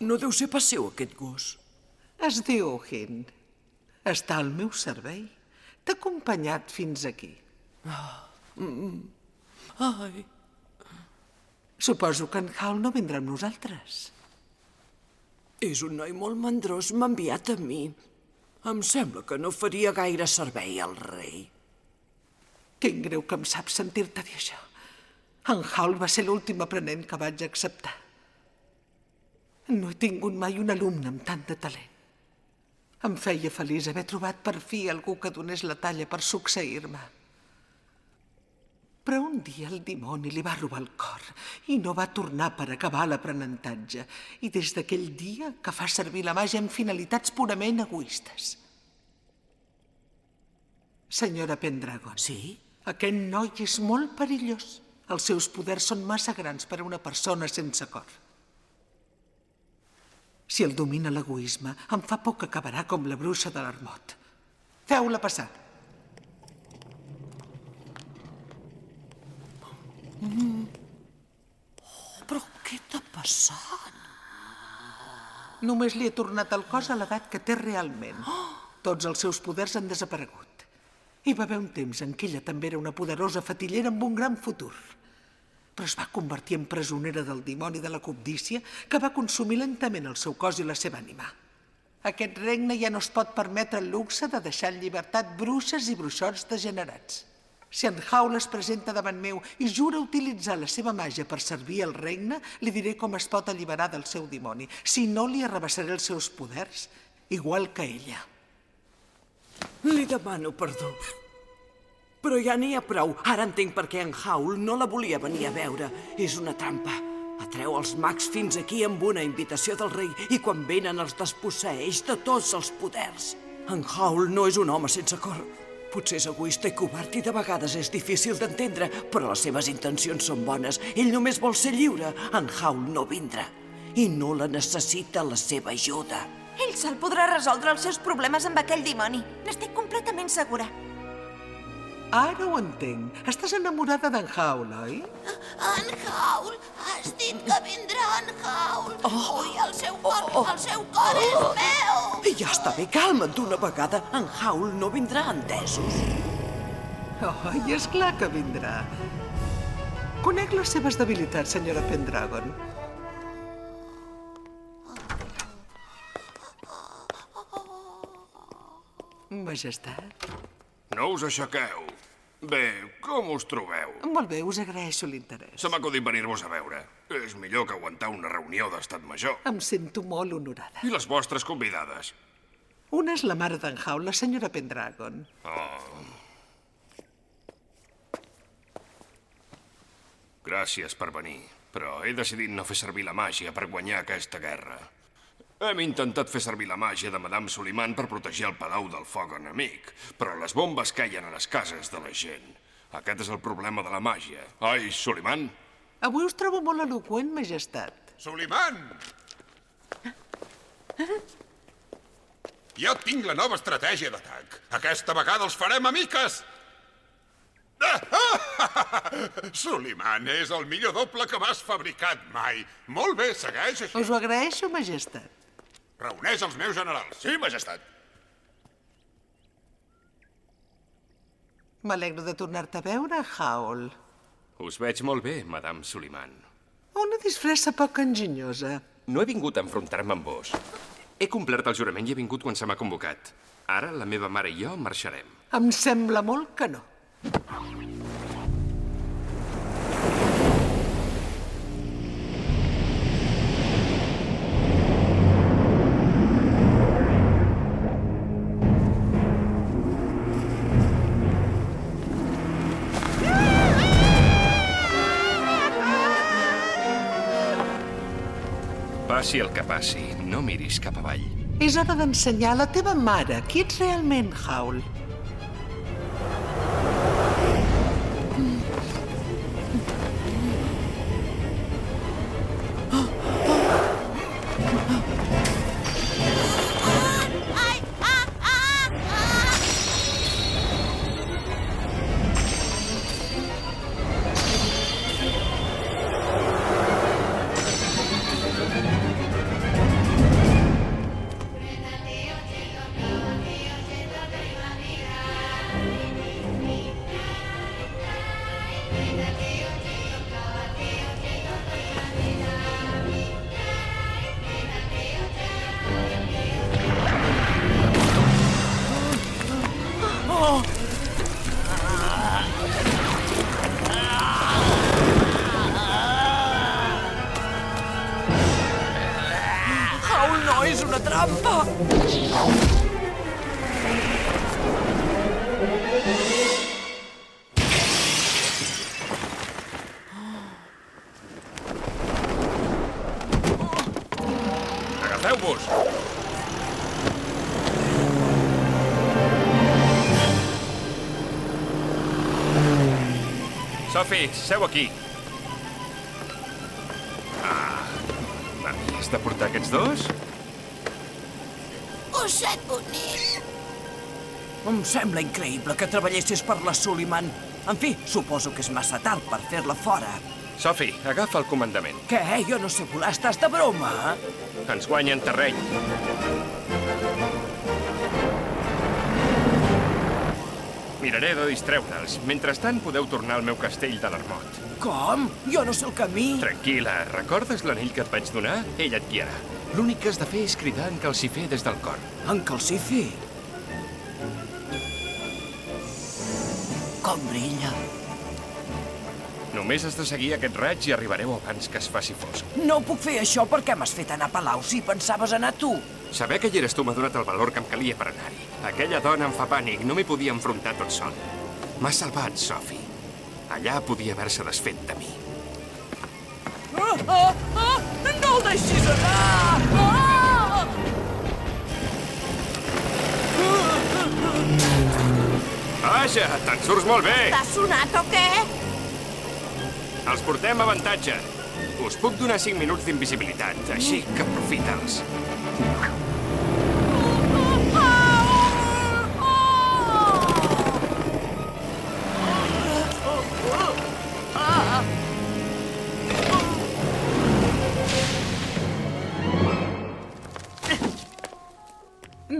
No deu ser pas seu, aquest gos. Es diu Hin. Està al meu servei. T'ha acompanyat fins aquí. Ah, mm, ai. Suposo que en Hal no vindrà amb nosaltres. És un noi molt mandrós, m'ha enviat a mi. Em sembla que no faria gaire servei al rei. Quin greu que em sap sentir-te dir això. En Hal va ser l'últim aprenent que vaig acceptar. No he tingut mai un alumne amb tant de talent. Em feia feliç haver trobat per fi algú que donés la talla per succeir-me. Però un dia el dimoni li va robar el cor i no va tornar per acabar l'aprenentatge. I des d'aquell dia que fa servir la màgia amb finalitats purament egoistes. Senyora Pendragon. Sí? Aquest noi és molt perillós. Els seus poders són massa grans per a una persona sense cor. Si el domina l'egoisme, em fa por que acabarà com la bruixa de l'Armot. Feu-la passar. Mm. Oh, però què t'ha passat? Només li he tornat el cos a l'edat que té realment. Tots els seus poders han desaparegut. Hi va haver un temps en què ella també era una poderosa fatillera amb un gran futur. Però es va convertir en presonera del dimoni de la cobdícia que va consumir lentament el seu cos i la seva ànima. Aquest regne ja no es pot permetre el luxe de deixar en llibertat bruixes i bruixots degenerats. Si en Haul es presenta davant meu i jura utilitzar la seva màgia per servir el regne, li diré com es pot alliberar del seu dimoni. Si no, li arrabassaré els seus poders, igual que ella. Li demano perdó. Però ja n'hi ha prou. Ara entenc per què en Haul no la volia venir a veure. És una trampa. Atreu els mags fins aquí amb una invitació del rei i quan venen els desposseix de tots els poders. En Haul no és un home sense cor. Potser és egoista i covard i de vegades és difícil d'entendre, però les seves intencions són bones. Ell només vol ser lliure. En Haul no vindrà. I no la necessita la seva ajuda. Ell sol podrà resoldre els seus problemes amb aquell dimoni. N'estic completament segura. Ara ho entenc. Estàs enamorada d'en Haul, oi? En Haul! Has dit que vindrà en Haul! Oh. Ui, el seu cor, oh. el seu cor és meu! Ja està bé, calma't d'una vegada. En Haul no vindrà, entesos? Oh, i és clar que vindrà. Conec les seves debilitats, senyora Pendragon. Majestat. No us aixequeu. Bé, com us trobeu? Molt bé, us agraeixo l'interès. Se m'ha acudit venir-vos a veure. És millor que aguantar una reunió d'estat major. Em sento molt honorada. I les vostres convidades? Una és la mare d'en Hau, la senyora Pendragon. Oh. Gràcies per venir, però he decidit no fer servir la màgia per guanyar aquesta guerra. Hem intentat fer servir la màgia de Madame Soliman per protegir el palau del foc enemic, però les bombes caien a les cases de la gent. Aquest és el problema de la màgia. Ai, Soliman? Avui us trobo molt eloqüent, majestat. Soliman! Jo tinc la nova estratègia d'atac. Aquesta vegada els farem amiques! Soliman és el millor doble que m'has fabricat mai. Molt bé, segueix així. Us ho agraeixo, majestat. Reuneix els meus generals. Sí, majestat. M'alegro de tornar-te a veure, Haul. Us veig molt bé, Madame Suliman. Una disfressa poc enginyosa. No he vingut a enfrontar-me amb vos. He complert el jurament i he vingut quan se m'ha convocat. Ara la meva mare i jo marxarem. Em sembla molt que no. Passi el que passi, no miris cap avall. És hora d'ensenyar a la teva mare qui ets realment, Haul. Sophie, seu aquí. Ah, m'havies de portar aquests dos? Osset bonic. Em sembla increïble que treballessis per la Suliman. En fi, suposo que és massa tard per fer-la fora. Sophie, agafa el comandament. Què? Jo no sé volar, estàs de broma? Ens guanyen terreny. Miraré de distreure'ls. Mentrestant, podeu tornar al meu castell de l'Armot. Com? Jo no sé el camí. Tranquil·la, recordes l'anell que et vaig donar? Ell et guiarà. L'únic que has de fer és cridar en Calcifer des del cor. En Calcifer? Com brilla. Només has de seguir aquest raig i arribareu abans que es faci fosc. No puc fer això perquè m'has fet anar a Palau si pensaves anar tu. Saber que hi eres tu m'ha donat el valor que em calia per anar-hi. Aquella dona em fa pànic, no m'hi podia enfrontar tot sol. M'ha salvat, Sophie. Allà podia haver-se desfet de mi. Ah, ah, ah! No el deixis anar! Ah! Vaja, te'n surts molt bé! T'ha sonat o què? Els portem avantatge. Us puc donar 5 minuts d'invisibilitat, així que aprofita'ls.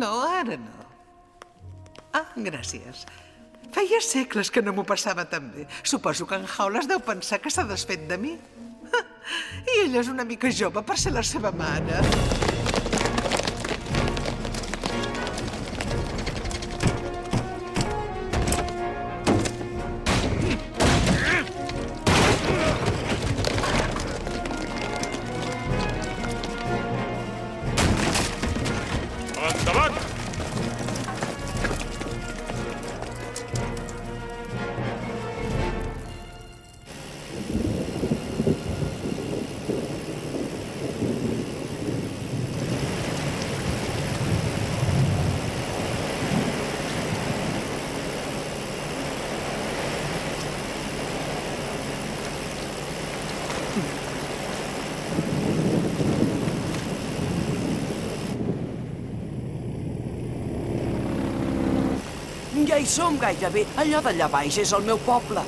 No. Ah, gràcies. Feia segles que no m'ho passava tan bé. Suposo que en Howles deu pensar que s'ha desfet de mi. I ella és una mica jove per ser la seva mare. Som gairebé. Allò d'allà baix és el meu poble.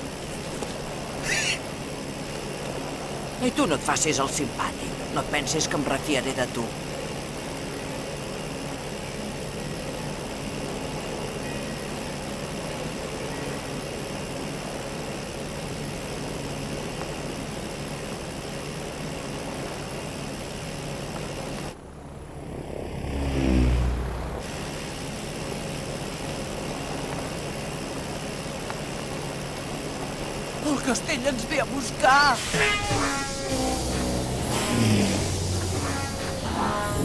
I tu no et facis el simpàtic. No et pensis que em refiaré de tu. El castell ens a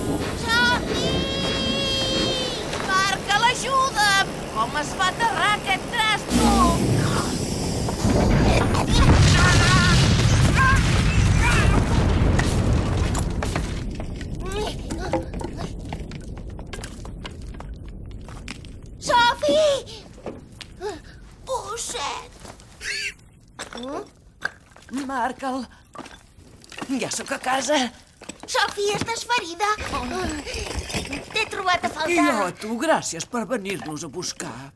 buscar. Marca l'ajuda! Com es va aterrar aquest Marca'l. Ja sóc a casa. Sophie, estàs ferida? T'he trobat a I faltar. jo a tu, gràcies per venir-nos a buscar.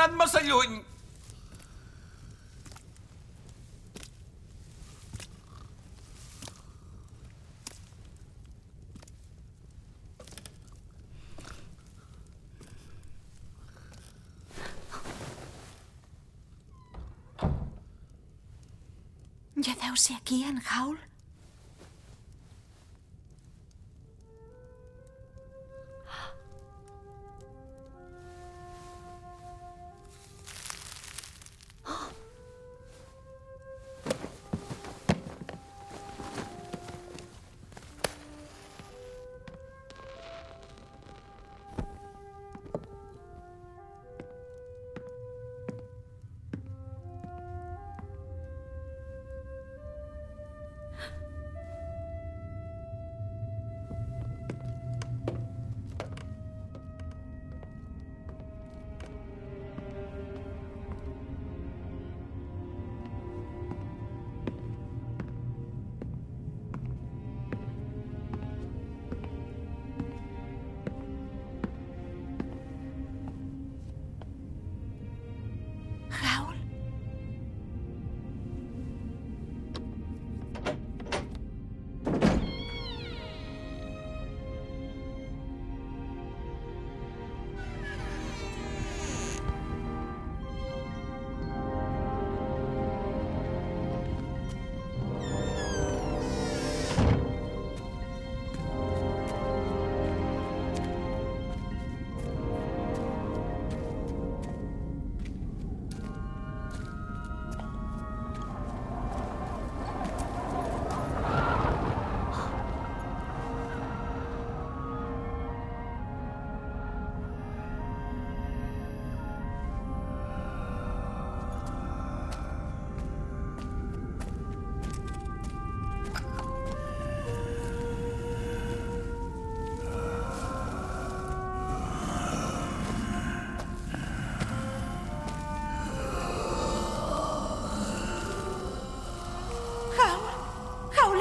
anat massa lluny. Ja deu ser aquí, en Howl?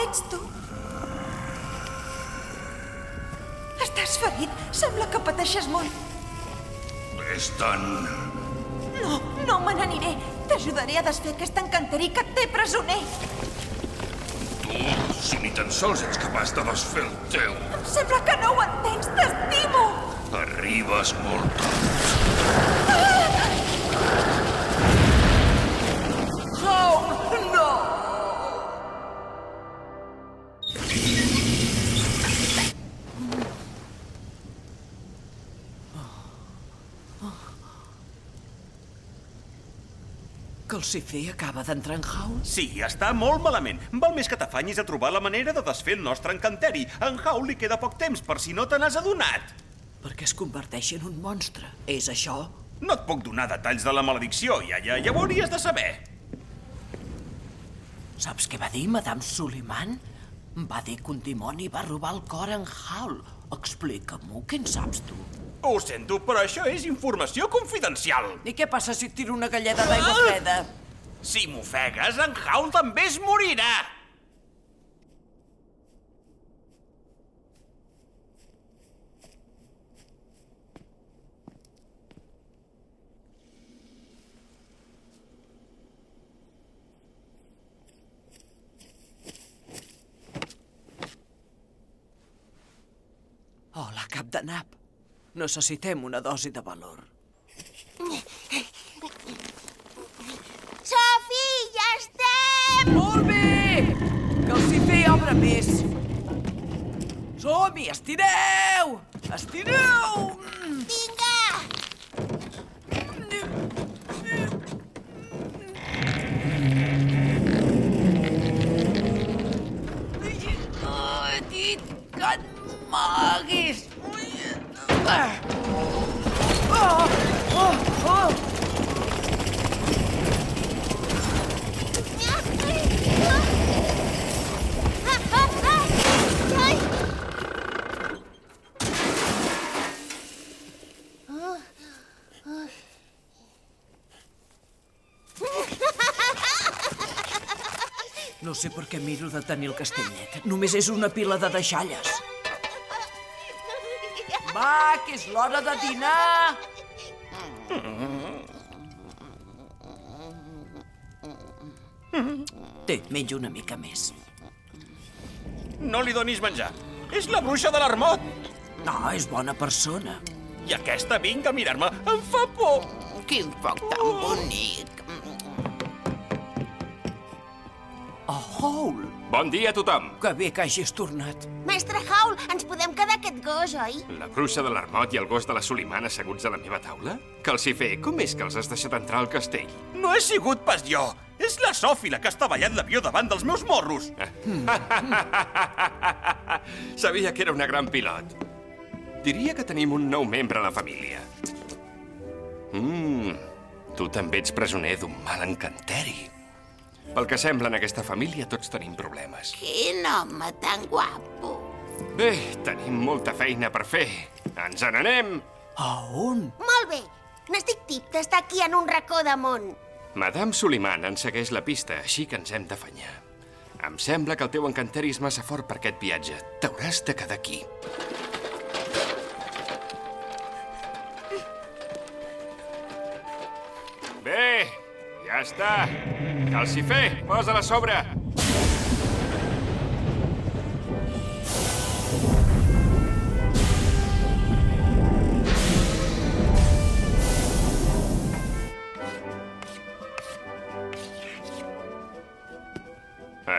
Ets tu? Estàs ferit? Sembla que pateixes molt. És tan... No, no me n'aniré. T'ajudaré a desfer aquest encanteri que et té presoner. Tu, si ni tan sols ets capaç de desfer el teu, Em sembla que no ho entens. T'estimo. arribes molt Calcifer acaba d'entrar en Haul? Sí, està molt malament. Val més que t'afanyis a trobar la manera de desfer el nostre encanteri. En Hau li queda poc temps, per si no te n'has adonat. Perquè es converteix en un monstre. És això? No et puc donar detalls de la maledicció, iaia. Ja ho hauries de saber. Saps què va dir Madame Suleiman? Va dir que un dimoni va robar el cor en Haul. Explica-m'ho, què en saps tu? Ho sento, però això és informació confidencial. I què passa si et tiro una galleda d'aigua Ah! freda? Si m'ofegues, en Hau també es morirà. Hola, cap de nap. Necessitem una dosi de valor. Sofi, ja estem! Molt bé! Calcifer, obre més! Som-hi, estireu! Estireu! Vinga! Oh, dit que et moguis! No sé per què miro de tenir el castellet. Només és una pila de deixalles. Va, que és l'hora de dinar! Té, menja una mica més. No li donis menjar. És la bruixa de l'armot. No, és bona persona. I aquesta vinga a mirar-me. Em fa por. Quin foc tan bonic. Oh, Howl! Bon dia a tothom. Que bé que hagis tornat. Mestre Howl, ens podem quedar aquest gos, oi? La bruixa de l'Armot i el gos de la Soliman asseguts a la meva taula? Calcifer, com és que els has deixat entrar al castell? No he sigut pas jo. És la Sofi la que està ballant l'avió davant dels meus morros. Sabia que era una gran pilot. Diria que tenim un nou membre a la família. Mmm, tu també ets presoner d'un mal encanteri. Pel que sembla, en aquesta família tots tenim problemes. Quin home tan guapo. Bé, tenim molta feina per fer. Ens n'anem. A on? Molt bé. N'estic tip d'estar aquí en un racó de món. Madame Suliman ens segueix la pista, així que ens hem d'afanyar. Em sembla que el teu encanteri és massa fort per aquest viatge. T'hauràs de quedar aquí. Bé, ja està. Calcifer, posa-la sobre.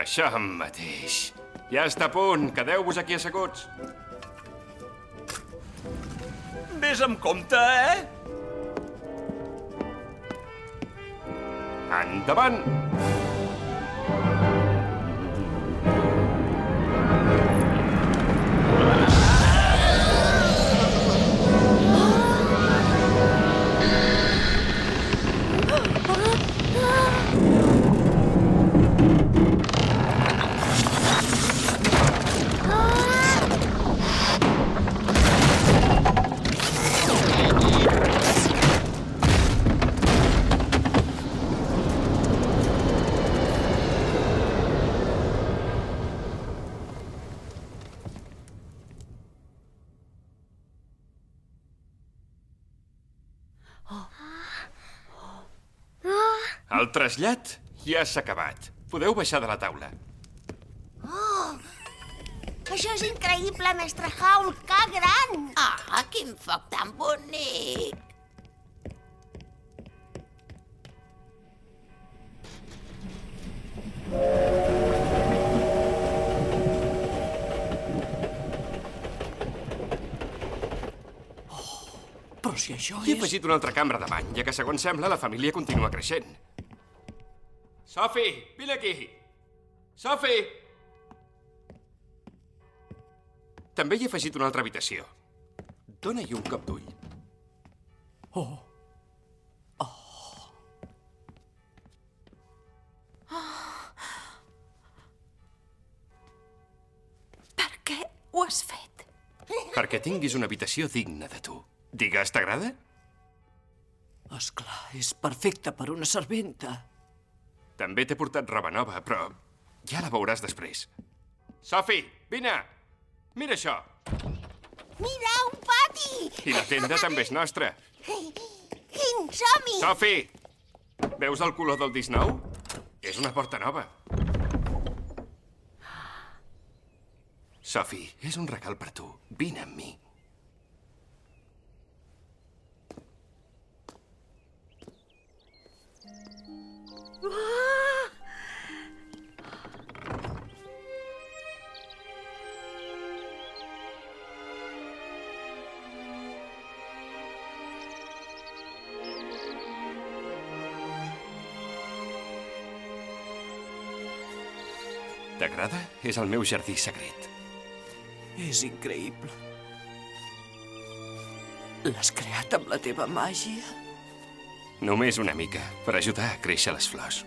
Això mateix. Ja està a punt. Quedeu-vos aquí asseguts. Ves amb compte, eh? Endavant! Trasllat ja s'ha acabat. Podeu baixar de la taula. Oh! Això és increïble, mestre Howl, que gran! Ah, quin foc tan bonic! Però si això Hi he és... afegit una altra cambra de bany, ja que, segons sembla, la família continua creixent. Sofi, vine aquí! Sofi! També hi he afegit una altra habitació. Dóna-hi un cop d'ull. Oh. Per què ho has fet? Perquè tinguis una habitació digna de tu. Digues, t'agrada? Esclar, és perfecte per una serventa. També t'he portat roba nova, però ja la veuràs després. Sofi, vine! Mira això! Mira, un pati! I la tenda també és nostra. Quin som-hi! Sofi! Veus el color del disc nou? És una porta nova. Sofi, és un regal per tu. Vine amb mi. T'agrada? És el meu jardí secret. És increïble. L'has creat amb la teva màgia? Només una mica, per ajudar a créixer les flors.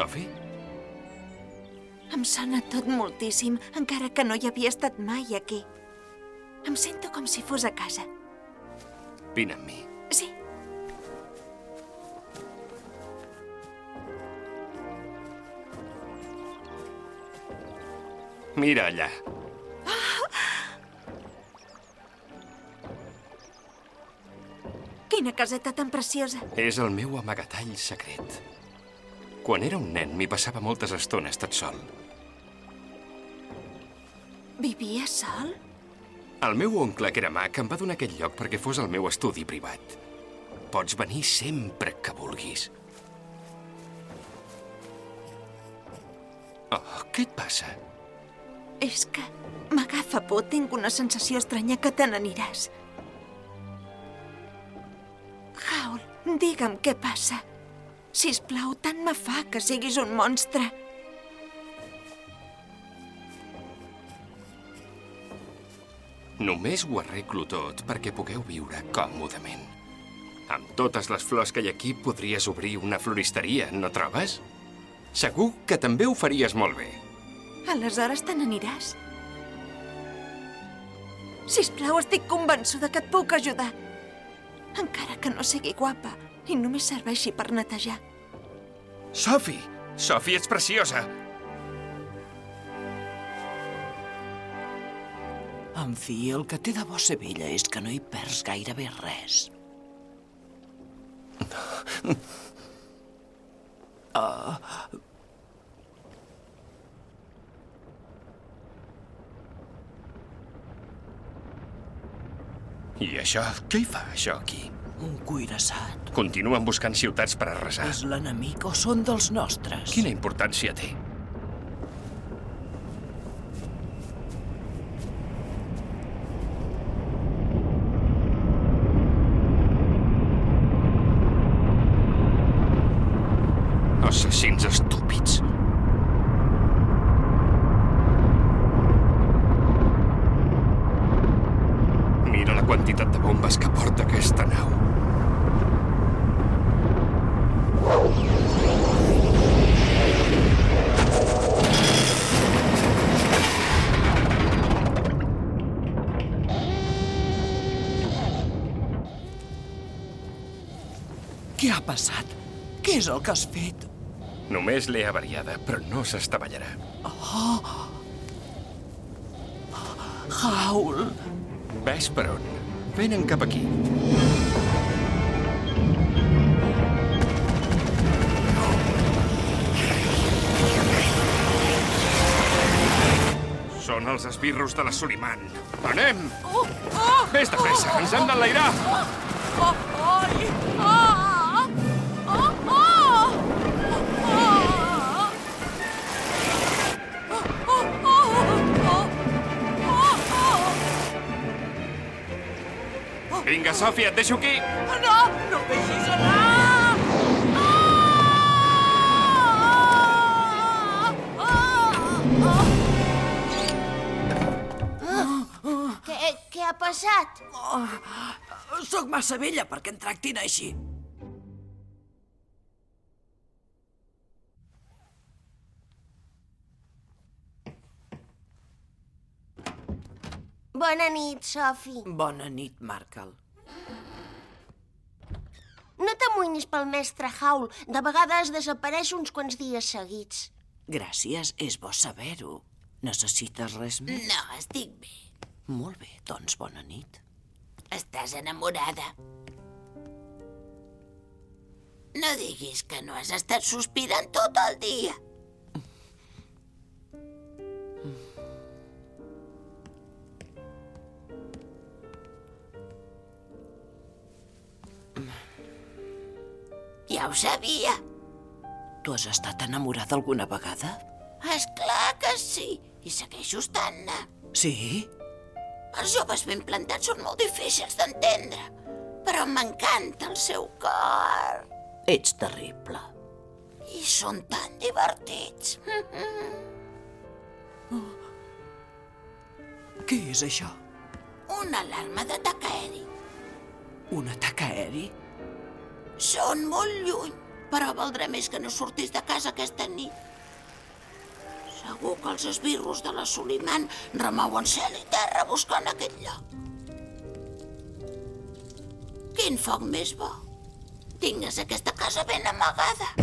Sophie? Em sona tot moltíssim, encara que no hi havia estat mai aquí. Em sento com si fos a casa. Vine amb mi. Sí. Mira allà. Oh! Quina caseta tan preciosa. És el meu amagatall secret. Quan era un nen, m'hi passava moltes estones tot sol. Vivia sol? El meu oncle, que era mag, em va donar aquest lloc perquè fos el meu estudi privat. Pots venir sempre que vulguis. Oh, què et passa? És que m'agafa por, tinc una sensació estranya que te n'aniràs. Haul, digue'm què passa. Si plau, tant me fa que siguis un monstre. Només ho arreglo tot perquè pugueu viure còmodament. Amb totes les flors que hi ha aquí podries obrir una floristeria, no trobes? Segur que també ho faries molt bé. Aleshores te n'aniràs. Sisplau, estic convençuda que et puc ajudar. Encara que no sigui guapa i només serveixi per netejar. Sophie! Sophie, ets preciosa! En fi, el que té de bo ser vella és que no hi perds gairebé res. Uh, I això? Què hi fa, això, aquí? Un cuirassat. Continuen buscant ciutats per arrasar. És l'enemic o són dels nostres? Quina importància té? L'he avariada, però no s'estavellarà. Oh! Haul! Ves per on? Venen cap aquí. Són els esbirros de la Soliman. Anem! Oh, oh, Vés de pressa, ens hem d'enlairar! Oh, Sòfia, et deixo aquí. No, no em deixis anar! Què, què ha passat? Oh, sóc massa vella perquè em tractin així. Bona nit, Sophie. Bona nit, Markel. No t'amoïnis pel mestre Howl. De vegades desapareix uns quants dies seguits. Gràcies, és bo saber-ho. Necessites res més? No, estic bé. Molt bé, doncs bona nit. Estàs enamorada. No diguis que no has estat sospirant tot el dia. Ja ho sabia. Tu has estat enamorada alguna vegada? És clar que sí. I segueixo estant-ne. Sí? Els joves ben plantats són molt difícils d'entendre. Però m'encanta el seu cor. Ets terrible. I són tan divertits. Què és això? Una alarma d'atac aeri. Un atac aeri? Són molt lluny, però valdrà més que no sortís de casa aquesta nit. Segur que els esbirros de la Soliman remouen cel i terra buscant aquest lloc. Quin foc més bo. Tingues aquesta casa ben amagada.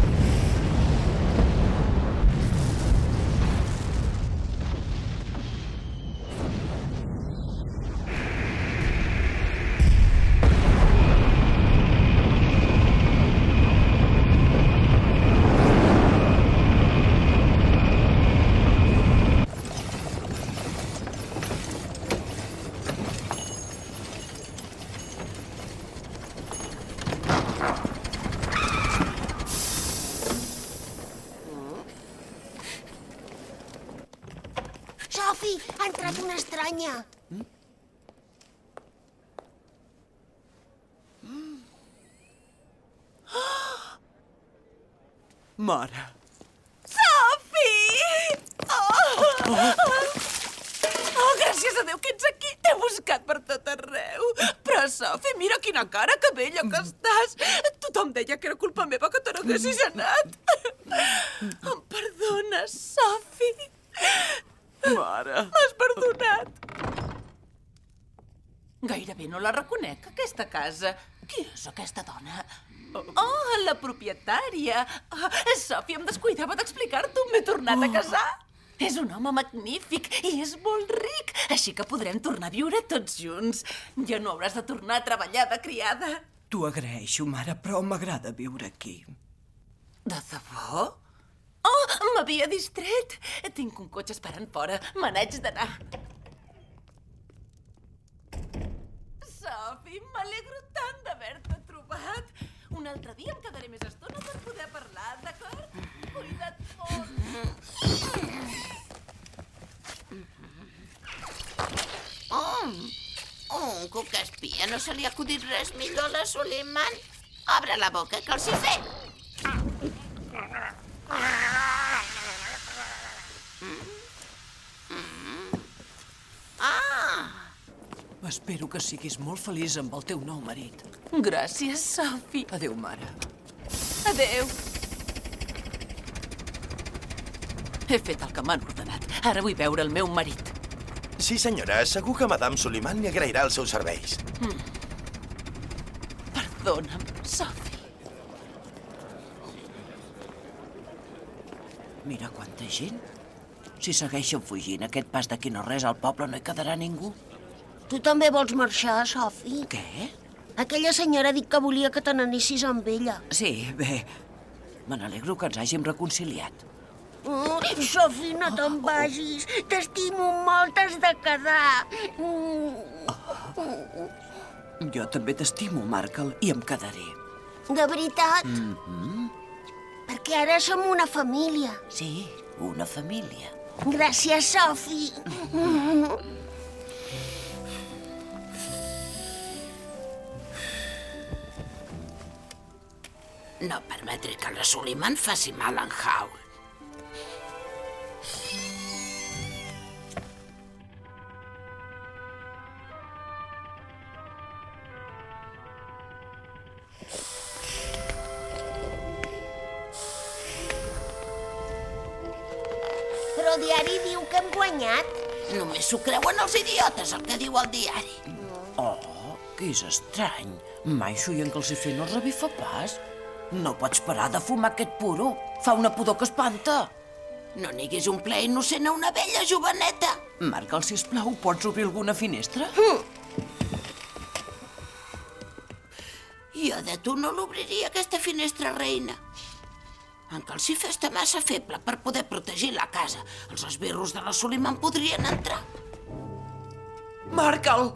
entrat una estranya. Mare. Sofi! Oh! oh, gràcies a Déu que ets aquí. T'he buscat per tot arreu. Però, Sofi, mira quina cara, que bella que estàs. Tothom deia que era culpa meva que te n'haguessis anat. Em perdones, Sofi? Mare. M'has perdonat. Gairebé no la reconec, aquesta casa. Qui és aquesta dona? Oh, la propietària. Oh, Sòfia, em descuidava d'explicar-t'ho. M'he tornat a casar. És un home magnífic i és molt ric, així que podrem tornar a viure tots junts. Ja no hauràs de tornar a treballar de criada. T'ho agraeixo, mare, però m'agrada viure aquí. De debò? Oh, m'havia distret. Tinc un cotxe esperant fora. Me n'haig d'anar. Sofi, m'alegro tant d'haver-te trobat. Un altre dia em quedaré més estona per poder parlar, d'acord? Cuida't molt. Oh, un cuc espia. No se li ha acudit res millor a la Suleiman? Obre la boca, que els hi fe. Ah! Espero que siguis molt feliç amb el teu nou marit. Gràcies, Sofi. Adéu, mare. Adéu. He fet el que m'han ordenat. Ara vull veure el meu marit. Sí, senyora, segur que Madame Suleiman li agrairà els seus serveis. Mm. Perdona'm, Sofi. Mira quanta gent. Si segueixen fugint aquest pas d'aquí no res, al poble no hi quedarà ningú. Tu també vols marxar, Sofi? Què? Aquella senyora ha dit que volia que te n'anessis amb ella. Sí, bé. Me n'alegro que ens hàgim reconciliat. Oh, Sofi, no te'n vagis. T'estimo molt, t'has de quedar. Jo també t'estimo, Markel, i em quedaré. De veritat? Mm -hmm. Perquè ara som una família. Sí, una família. Gràcies, Sofi. No permetré que la Suleiman faci mal a en Howl. Però el diari diu que hem guanyat. Només s'ho creuen els idiotes, el que diu el diari. Oh, que és estrany. Mai que el Cifre no revifa pas. No pots parar de fumar aquest puro. Fa una pudor que espanta. No neguis un ple innocent a una vella joveneta. Marca'l, sisplau, pots obrir alguna finestra? Jo de tu no l'obriria, aquesta finestra, reina. En Calcife està massa feble per poder protegir la casa. Els esbirros de la Suleiman podrien entrar. Marca'l!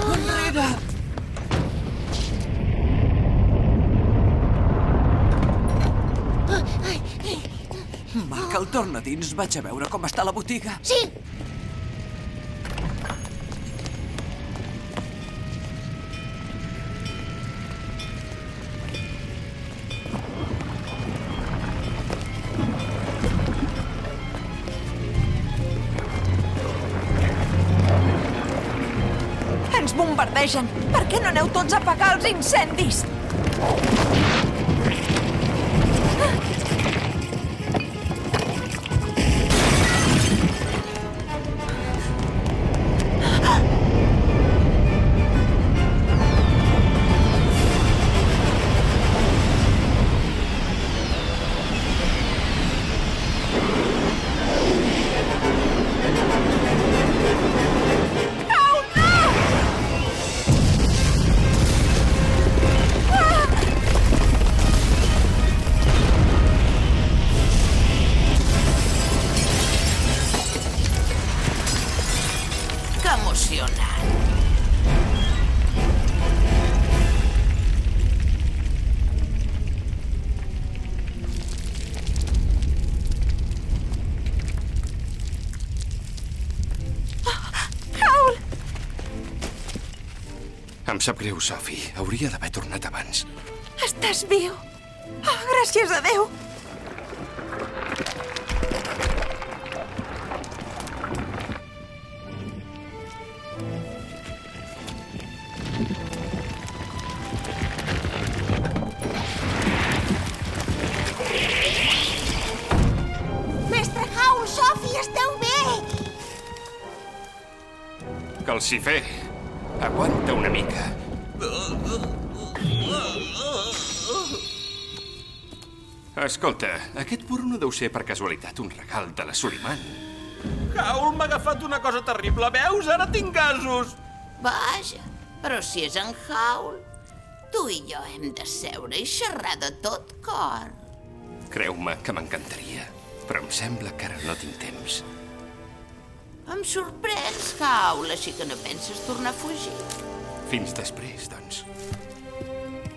Enrere! Marca'l, torna dins. Vaig a veure com està la botiga. Sí. Bombardegen. Per què no aneu tots a apagar els incendis? Em sap greu, Sophie. Hauria d'haver tornat abans. Estàs viu. Oh, gràcies a Déu. Mestre Howl, Sophie, esteu bé? Calcifer, aguanta una mica. Escolta, aquest burro no deu ser per casualitat un regal de la Suliman. Howl m'ha agafat una cosa terrible. Veus? Ara tinc gasos. Vaja, però si és en Howl, tu i jo hem de seure i xerrar de tot cor. Creu-me que m'encantaria, però em sembla que ara no tinc temps. Em sorprens, Howl, així que no penses tornar a fugir. Fins després, doncs.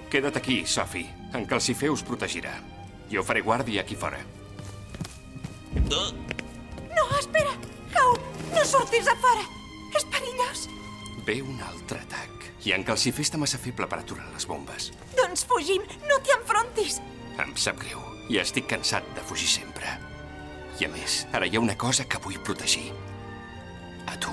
Queda't aquí, Sophie. En Calcifer us protegirà. Jo faré guàrdia aquí fora. No, espera! Howl, no surtis a fora! És perillós! Ve un altre atac. I en Calcifer està massa feble per aturar les bombes. Doncs fugim, no t'hi enfrontis! Em sap greu. I estic cansat de fugir sempre. I a més, ara hi ha una cosa que vull protegir. A tu.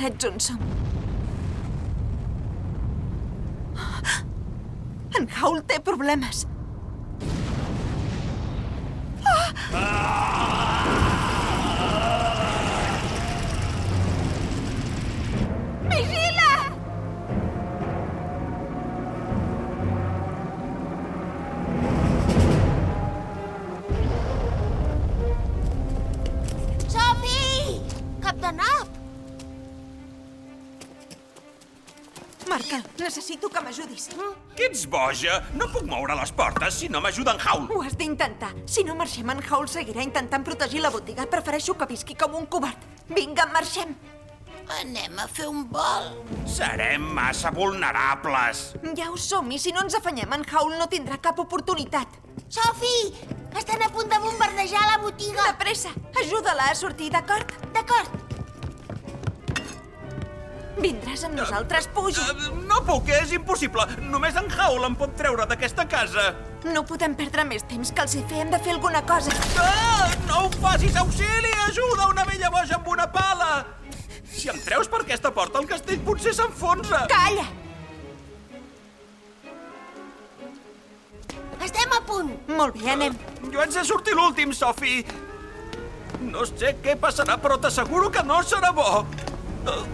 Botiga de barrets on som. En Howl té problemes. Necessito que m'ajudis. Que ets boja? No puc moure les portes si no m'ajuda en Howl. Ho has d'intentar. Si no marxem, en Howl seguirà intentant protegir la botiga. Prefereixo que visqui com un covard. Vinga, marxem. Anem a fer un vol. Serem massa vulnerables. Ja ho som, i si no ens afanyem, en Howl no tindrà cap oportunitat. Sophie! Estan a punt de bombardejar la botiga! De pressa! Ajuda-la a sortir, d'acord? D'acord. Vindràs amb nosaltres, puja. Uh, no puc, és impossible. Només en Howl em pot treure d'aquesta casa. No podem perdre més temps, que els hi hem de fer alguna cosa. Ah, no ho facis, auxili! Ajuda una vella boja amb una pala! Si em treus per aquesta porta, el castell potser s'enfonsa. Calla! Estem a punt. Molt bé, anem. Jo haig de sortir l'últim, Sophie. No sé què passarà, però t'asseguro que no serà bo. Uh,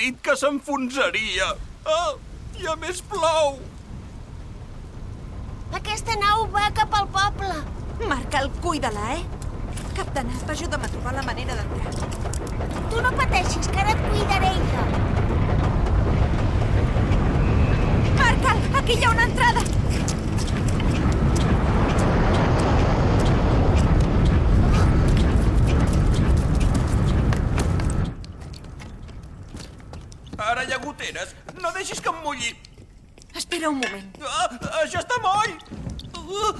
dit que s'enfonsaria. Oh, I a més plou! Aquesta nau va cap al poble. Marcal, cuida-la, eh? Captanat, ajuda'm a trobar la manera d'entrar. Tu no pateixis, que ara et cuidaré jo. Marcal, aquí hi ha una entrada. Ara hi ha goteres. No deixis que em mulli. Espera un moment. Ah, això està moll! Uh.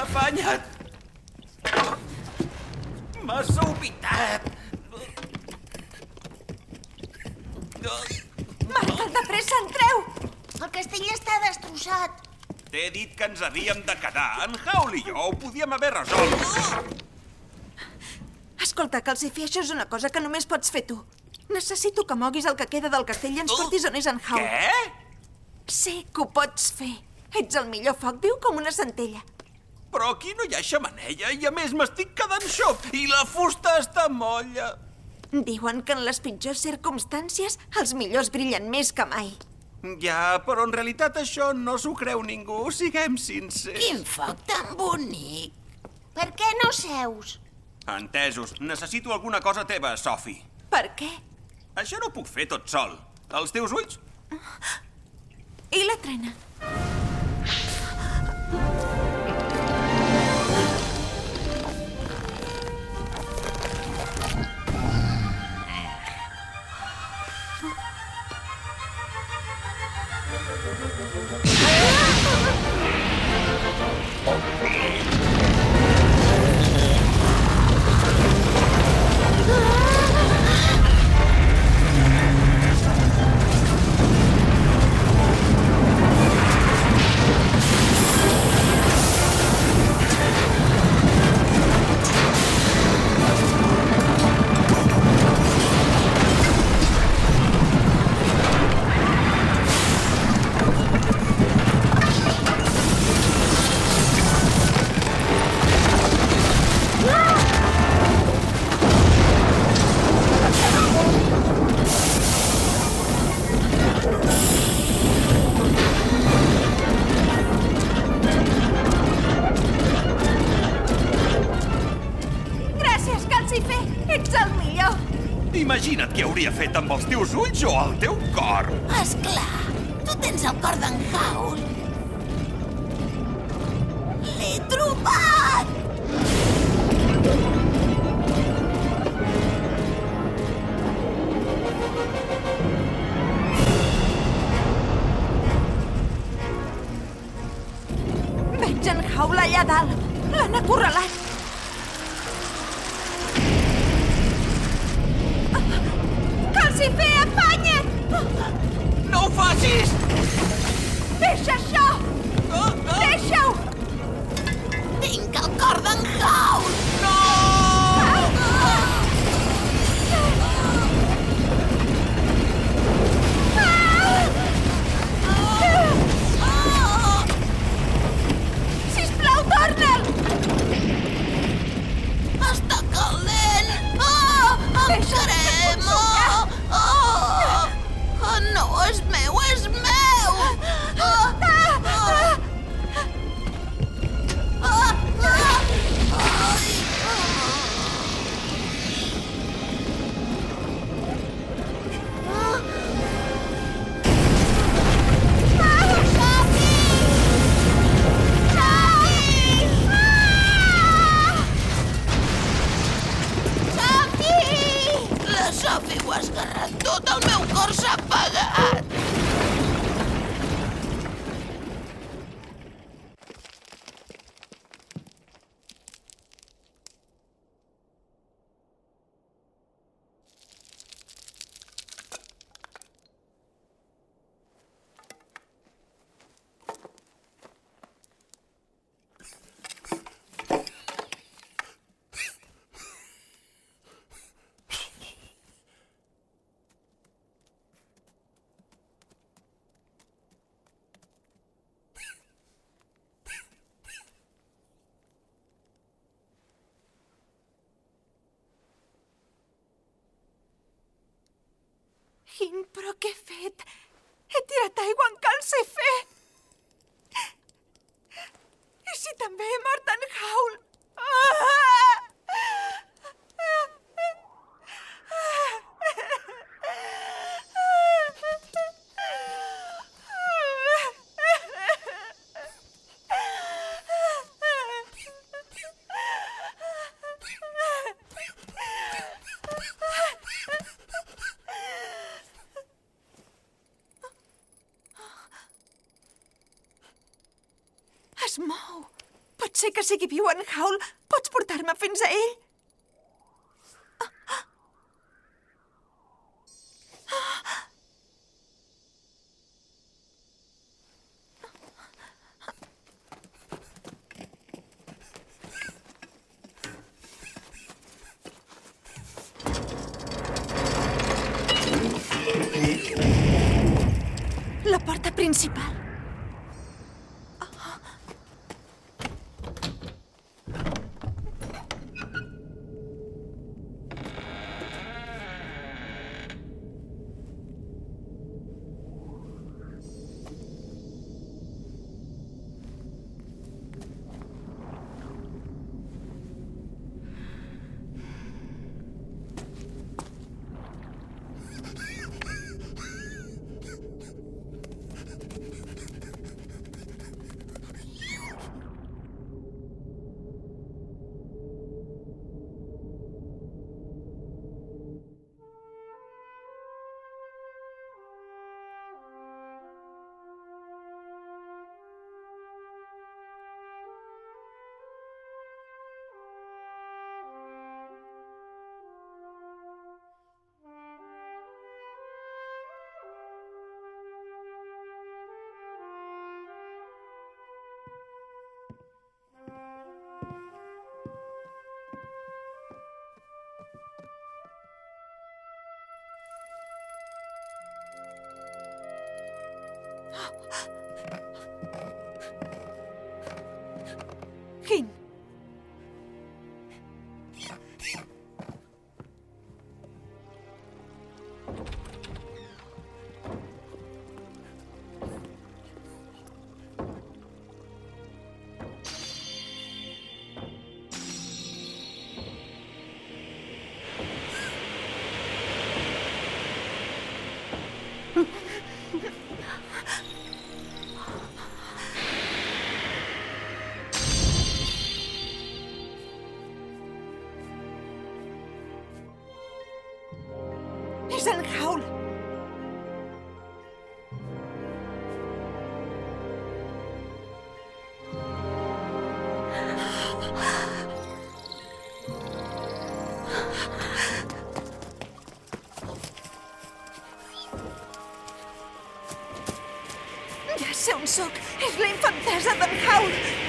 Afanya't! M'has sopitat! Marcal, de pressa, entreu! El castell està destrossat. T'he dit que ens havíem de quedar. En Haul i jo ho podíem haver resolt. Escolta, Calcifi, això és una cosa que només pots fer tu. Necessito que moguis el que queda del castell i ens portis on és en Haul. Què? Sé que ho pots fer. Ets el millor foc viu com una centella. Però aquí no hi ha xamanella i a més m'estic quedant xop i la fusta està molla. Diuen que en les pitjors circumstàncies els millors brillen més que mai. Ja, però en realitat això no s'ho creu ningú, siguem sincers. Quin foc tan bonic. Per què no seus? Entesos. Necessito alguna cosa teva, Sophie. Per què? Això no ho puc fer tot sol. Els teus ulls? I la trena? Els teus Quin, però què he fet? He tirat aigua en cal ser fer. I si també he mort en Haul? Ah! Pot ser que sigui viu en Haul. Pots portar-me Quin? És en Haul. Ja sé sóc. És la infantesa d'en Haul.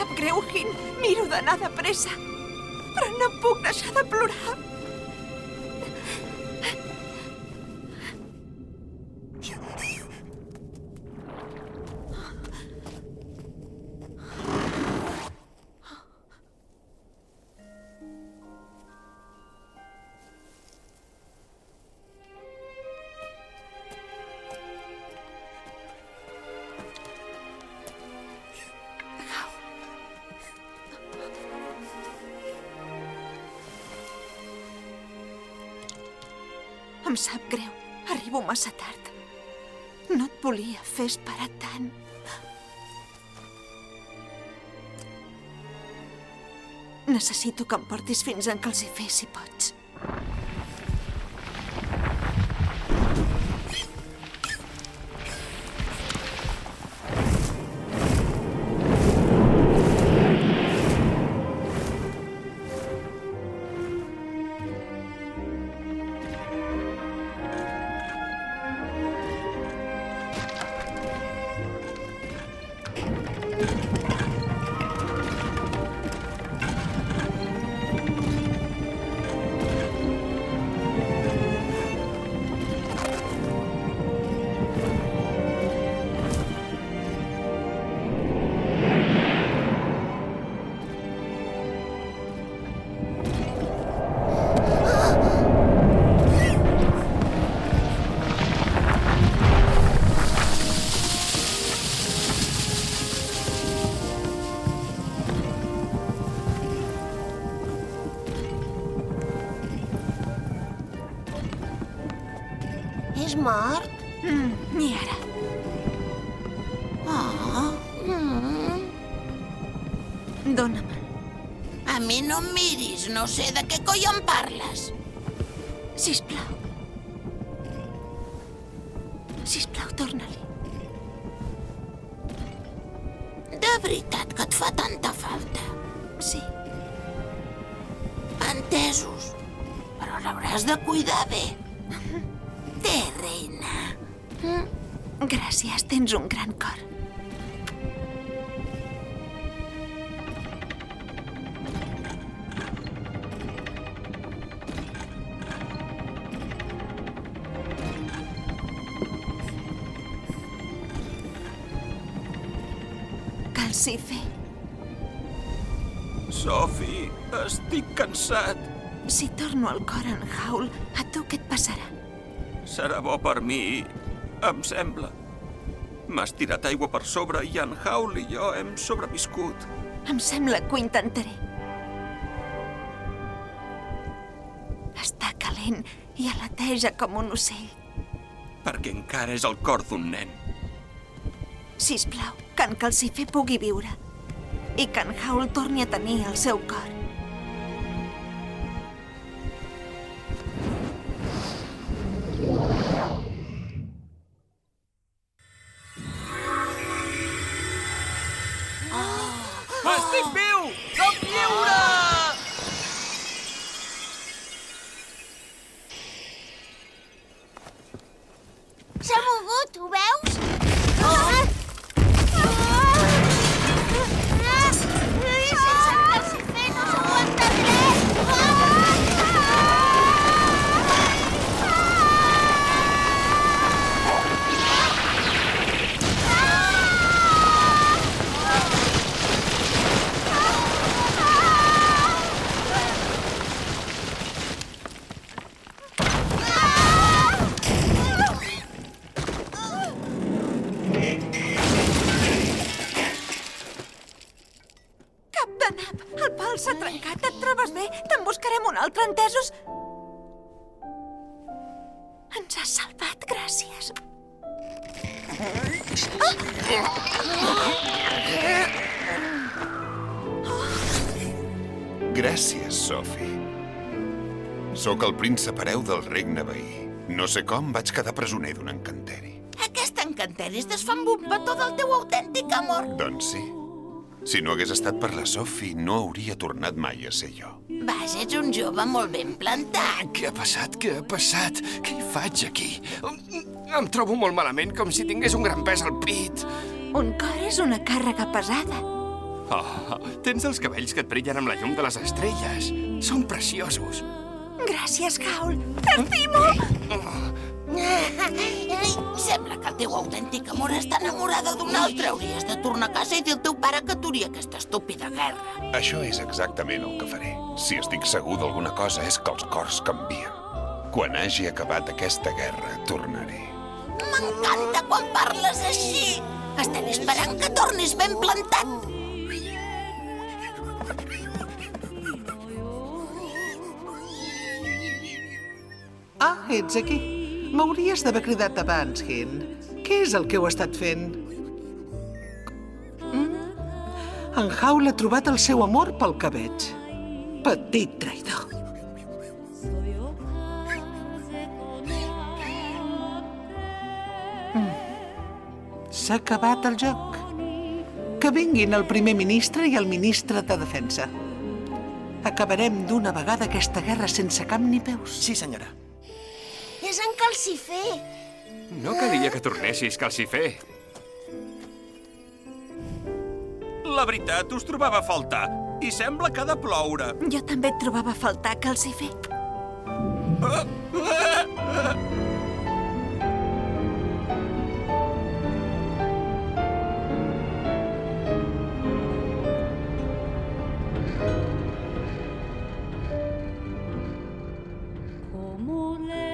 Sap greu, Hin. Miro d'anar de pressa. Però no puc deixar de plorar. Necessito que em portis fins en Calcifé, si pots. Sé de què coi mi, em sembla. M'has tirat aigua per sobre i en Haul i jo hem sobreviscut. Em sembla que ho intentaré. Està calent i aleteja com un ocell. Perquè encara és el cor d'un nen. Sisplau, que en Calcifer pugui viure. I que en Haul torni a tenir el seu cor. S'ha mogut, ho veus? Príncep hereu del regne veí. No sé com vaig quedar presoner d'un encanteri. Aquest encanteri es desfà amb un petó del teu autèntic amor. Doncs sí. Si no hagués estat per la Sophie, no hauria tornat mai a ser jo. Vas, ets un jove molt ben plantat. Què ha passat? Què ha passat? Què hi faig aquí? Em trobo molt malament, com si tingués un gran pes al pit. Un cor és una càrrega pesada. Oh, tens els cabells que et brillen amb la llum de les estrelles. Són preciosos. Gràcies, Haul. T'estimo! Sembla que el teu autèntic amor està enamorada d'un altre. Hauries de tornar a casa i dir al teu pare que aturia aquesta estúpida guerra. Això és exactament el que faré. Si estic segur d'alguna cosa és que els cors canvien. Quan hagi acabat aquesta guerra, tornaré. M'encanta quan parles així. Estem esperant que tornis ben plantat. Ah, ets aquí. M'hauries d'haver cridat abans, Hin. Què és el que heu estat fent? Mm? En Haul ha trobat el seu amor pel que veig. Petit traïdor. Mm. S'ha acabat el joc. Que vinguin el primer ministre i el ministre de Defensa. Acabarem d'una vegada aquesta guerra sense cap ni peus. Sí, senyora és en Calcifer. No calia que tornessis, Calcifer. La veritat, us trobava a faltar. I sembla que ha de ploure. Jo també et trobava a faltar, Calcifer. Com Ah!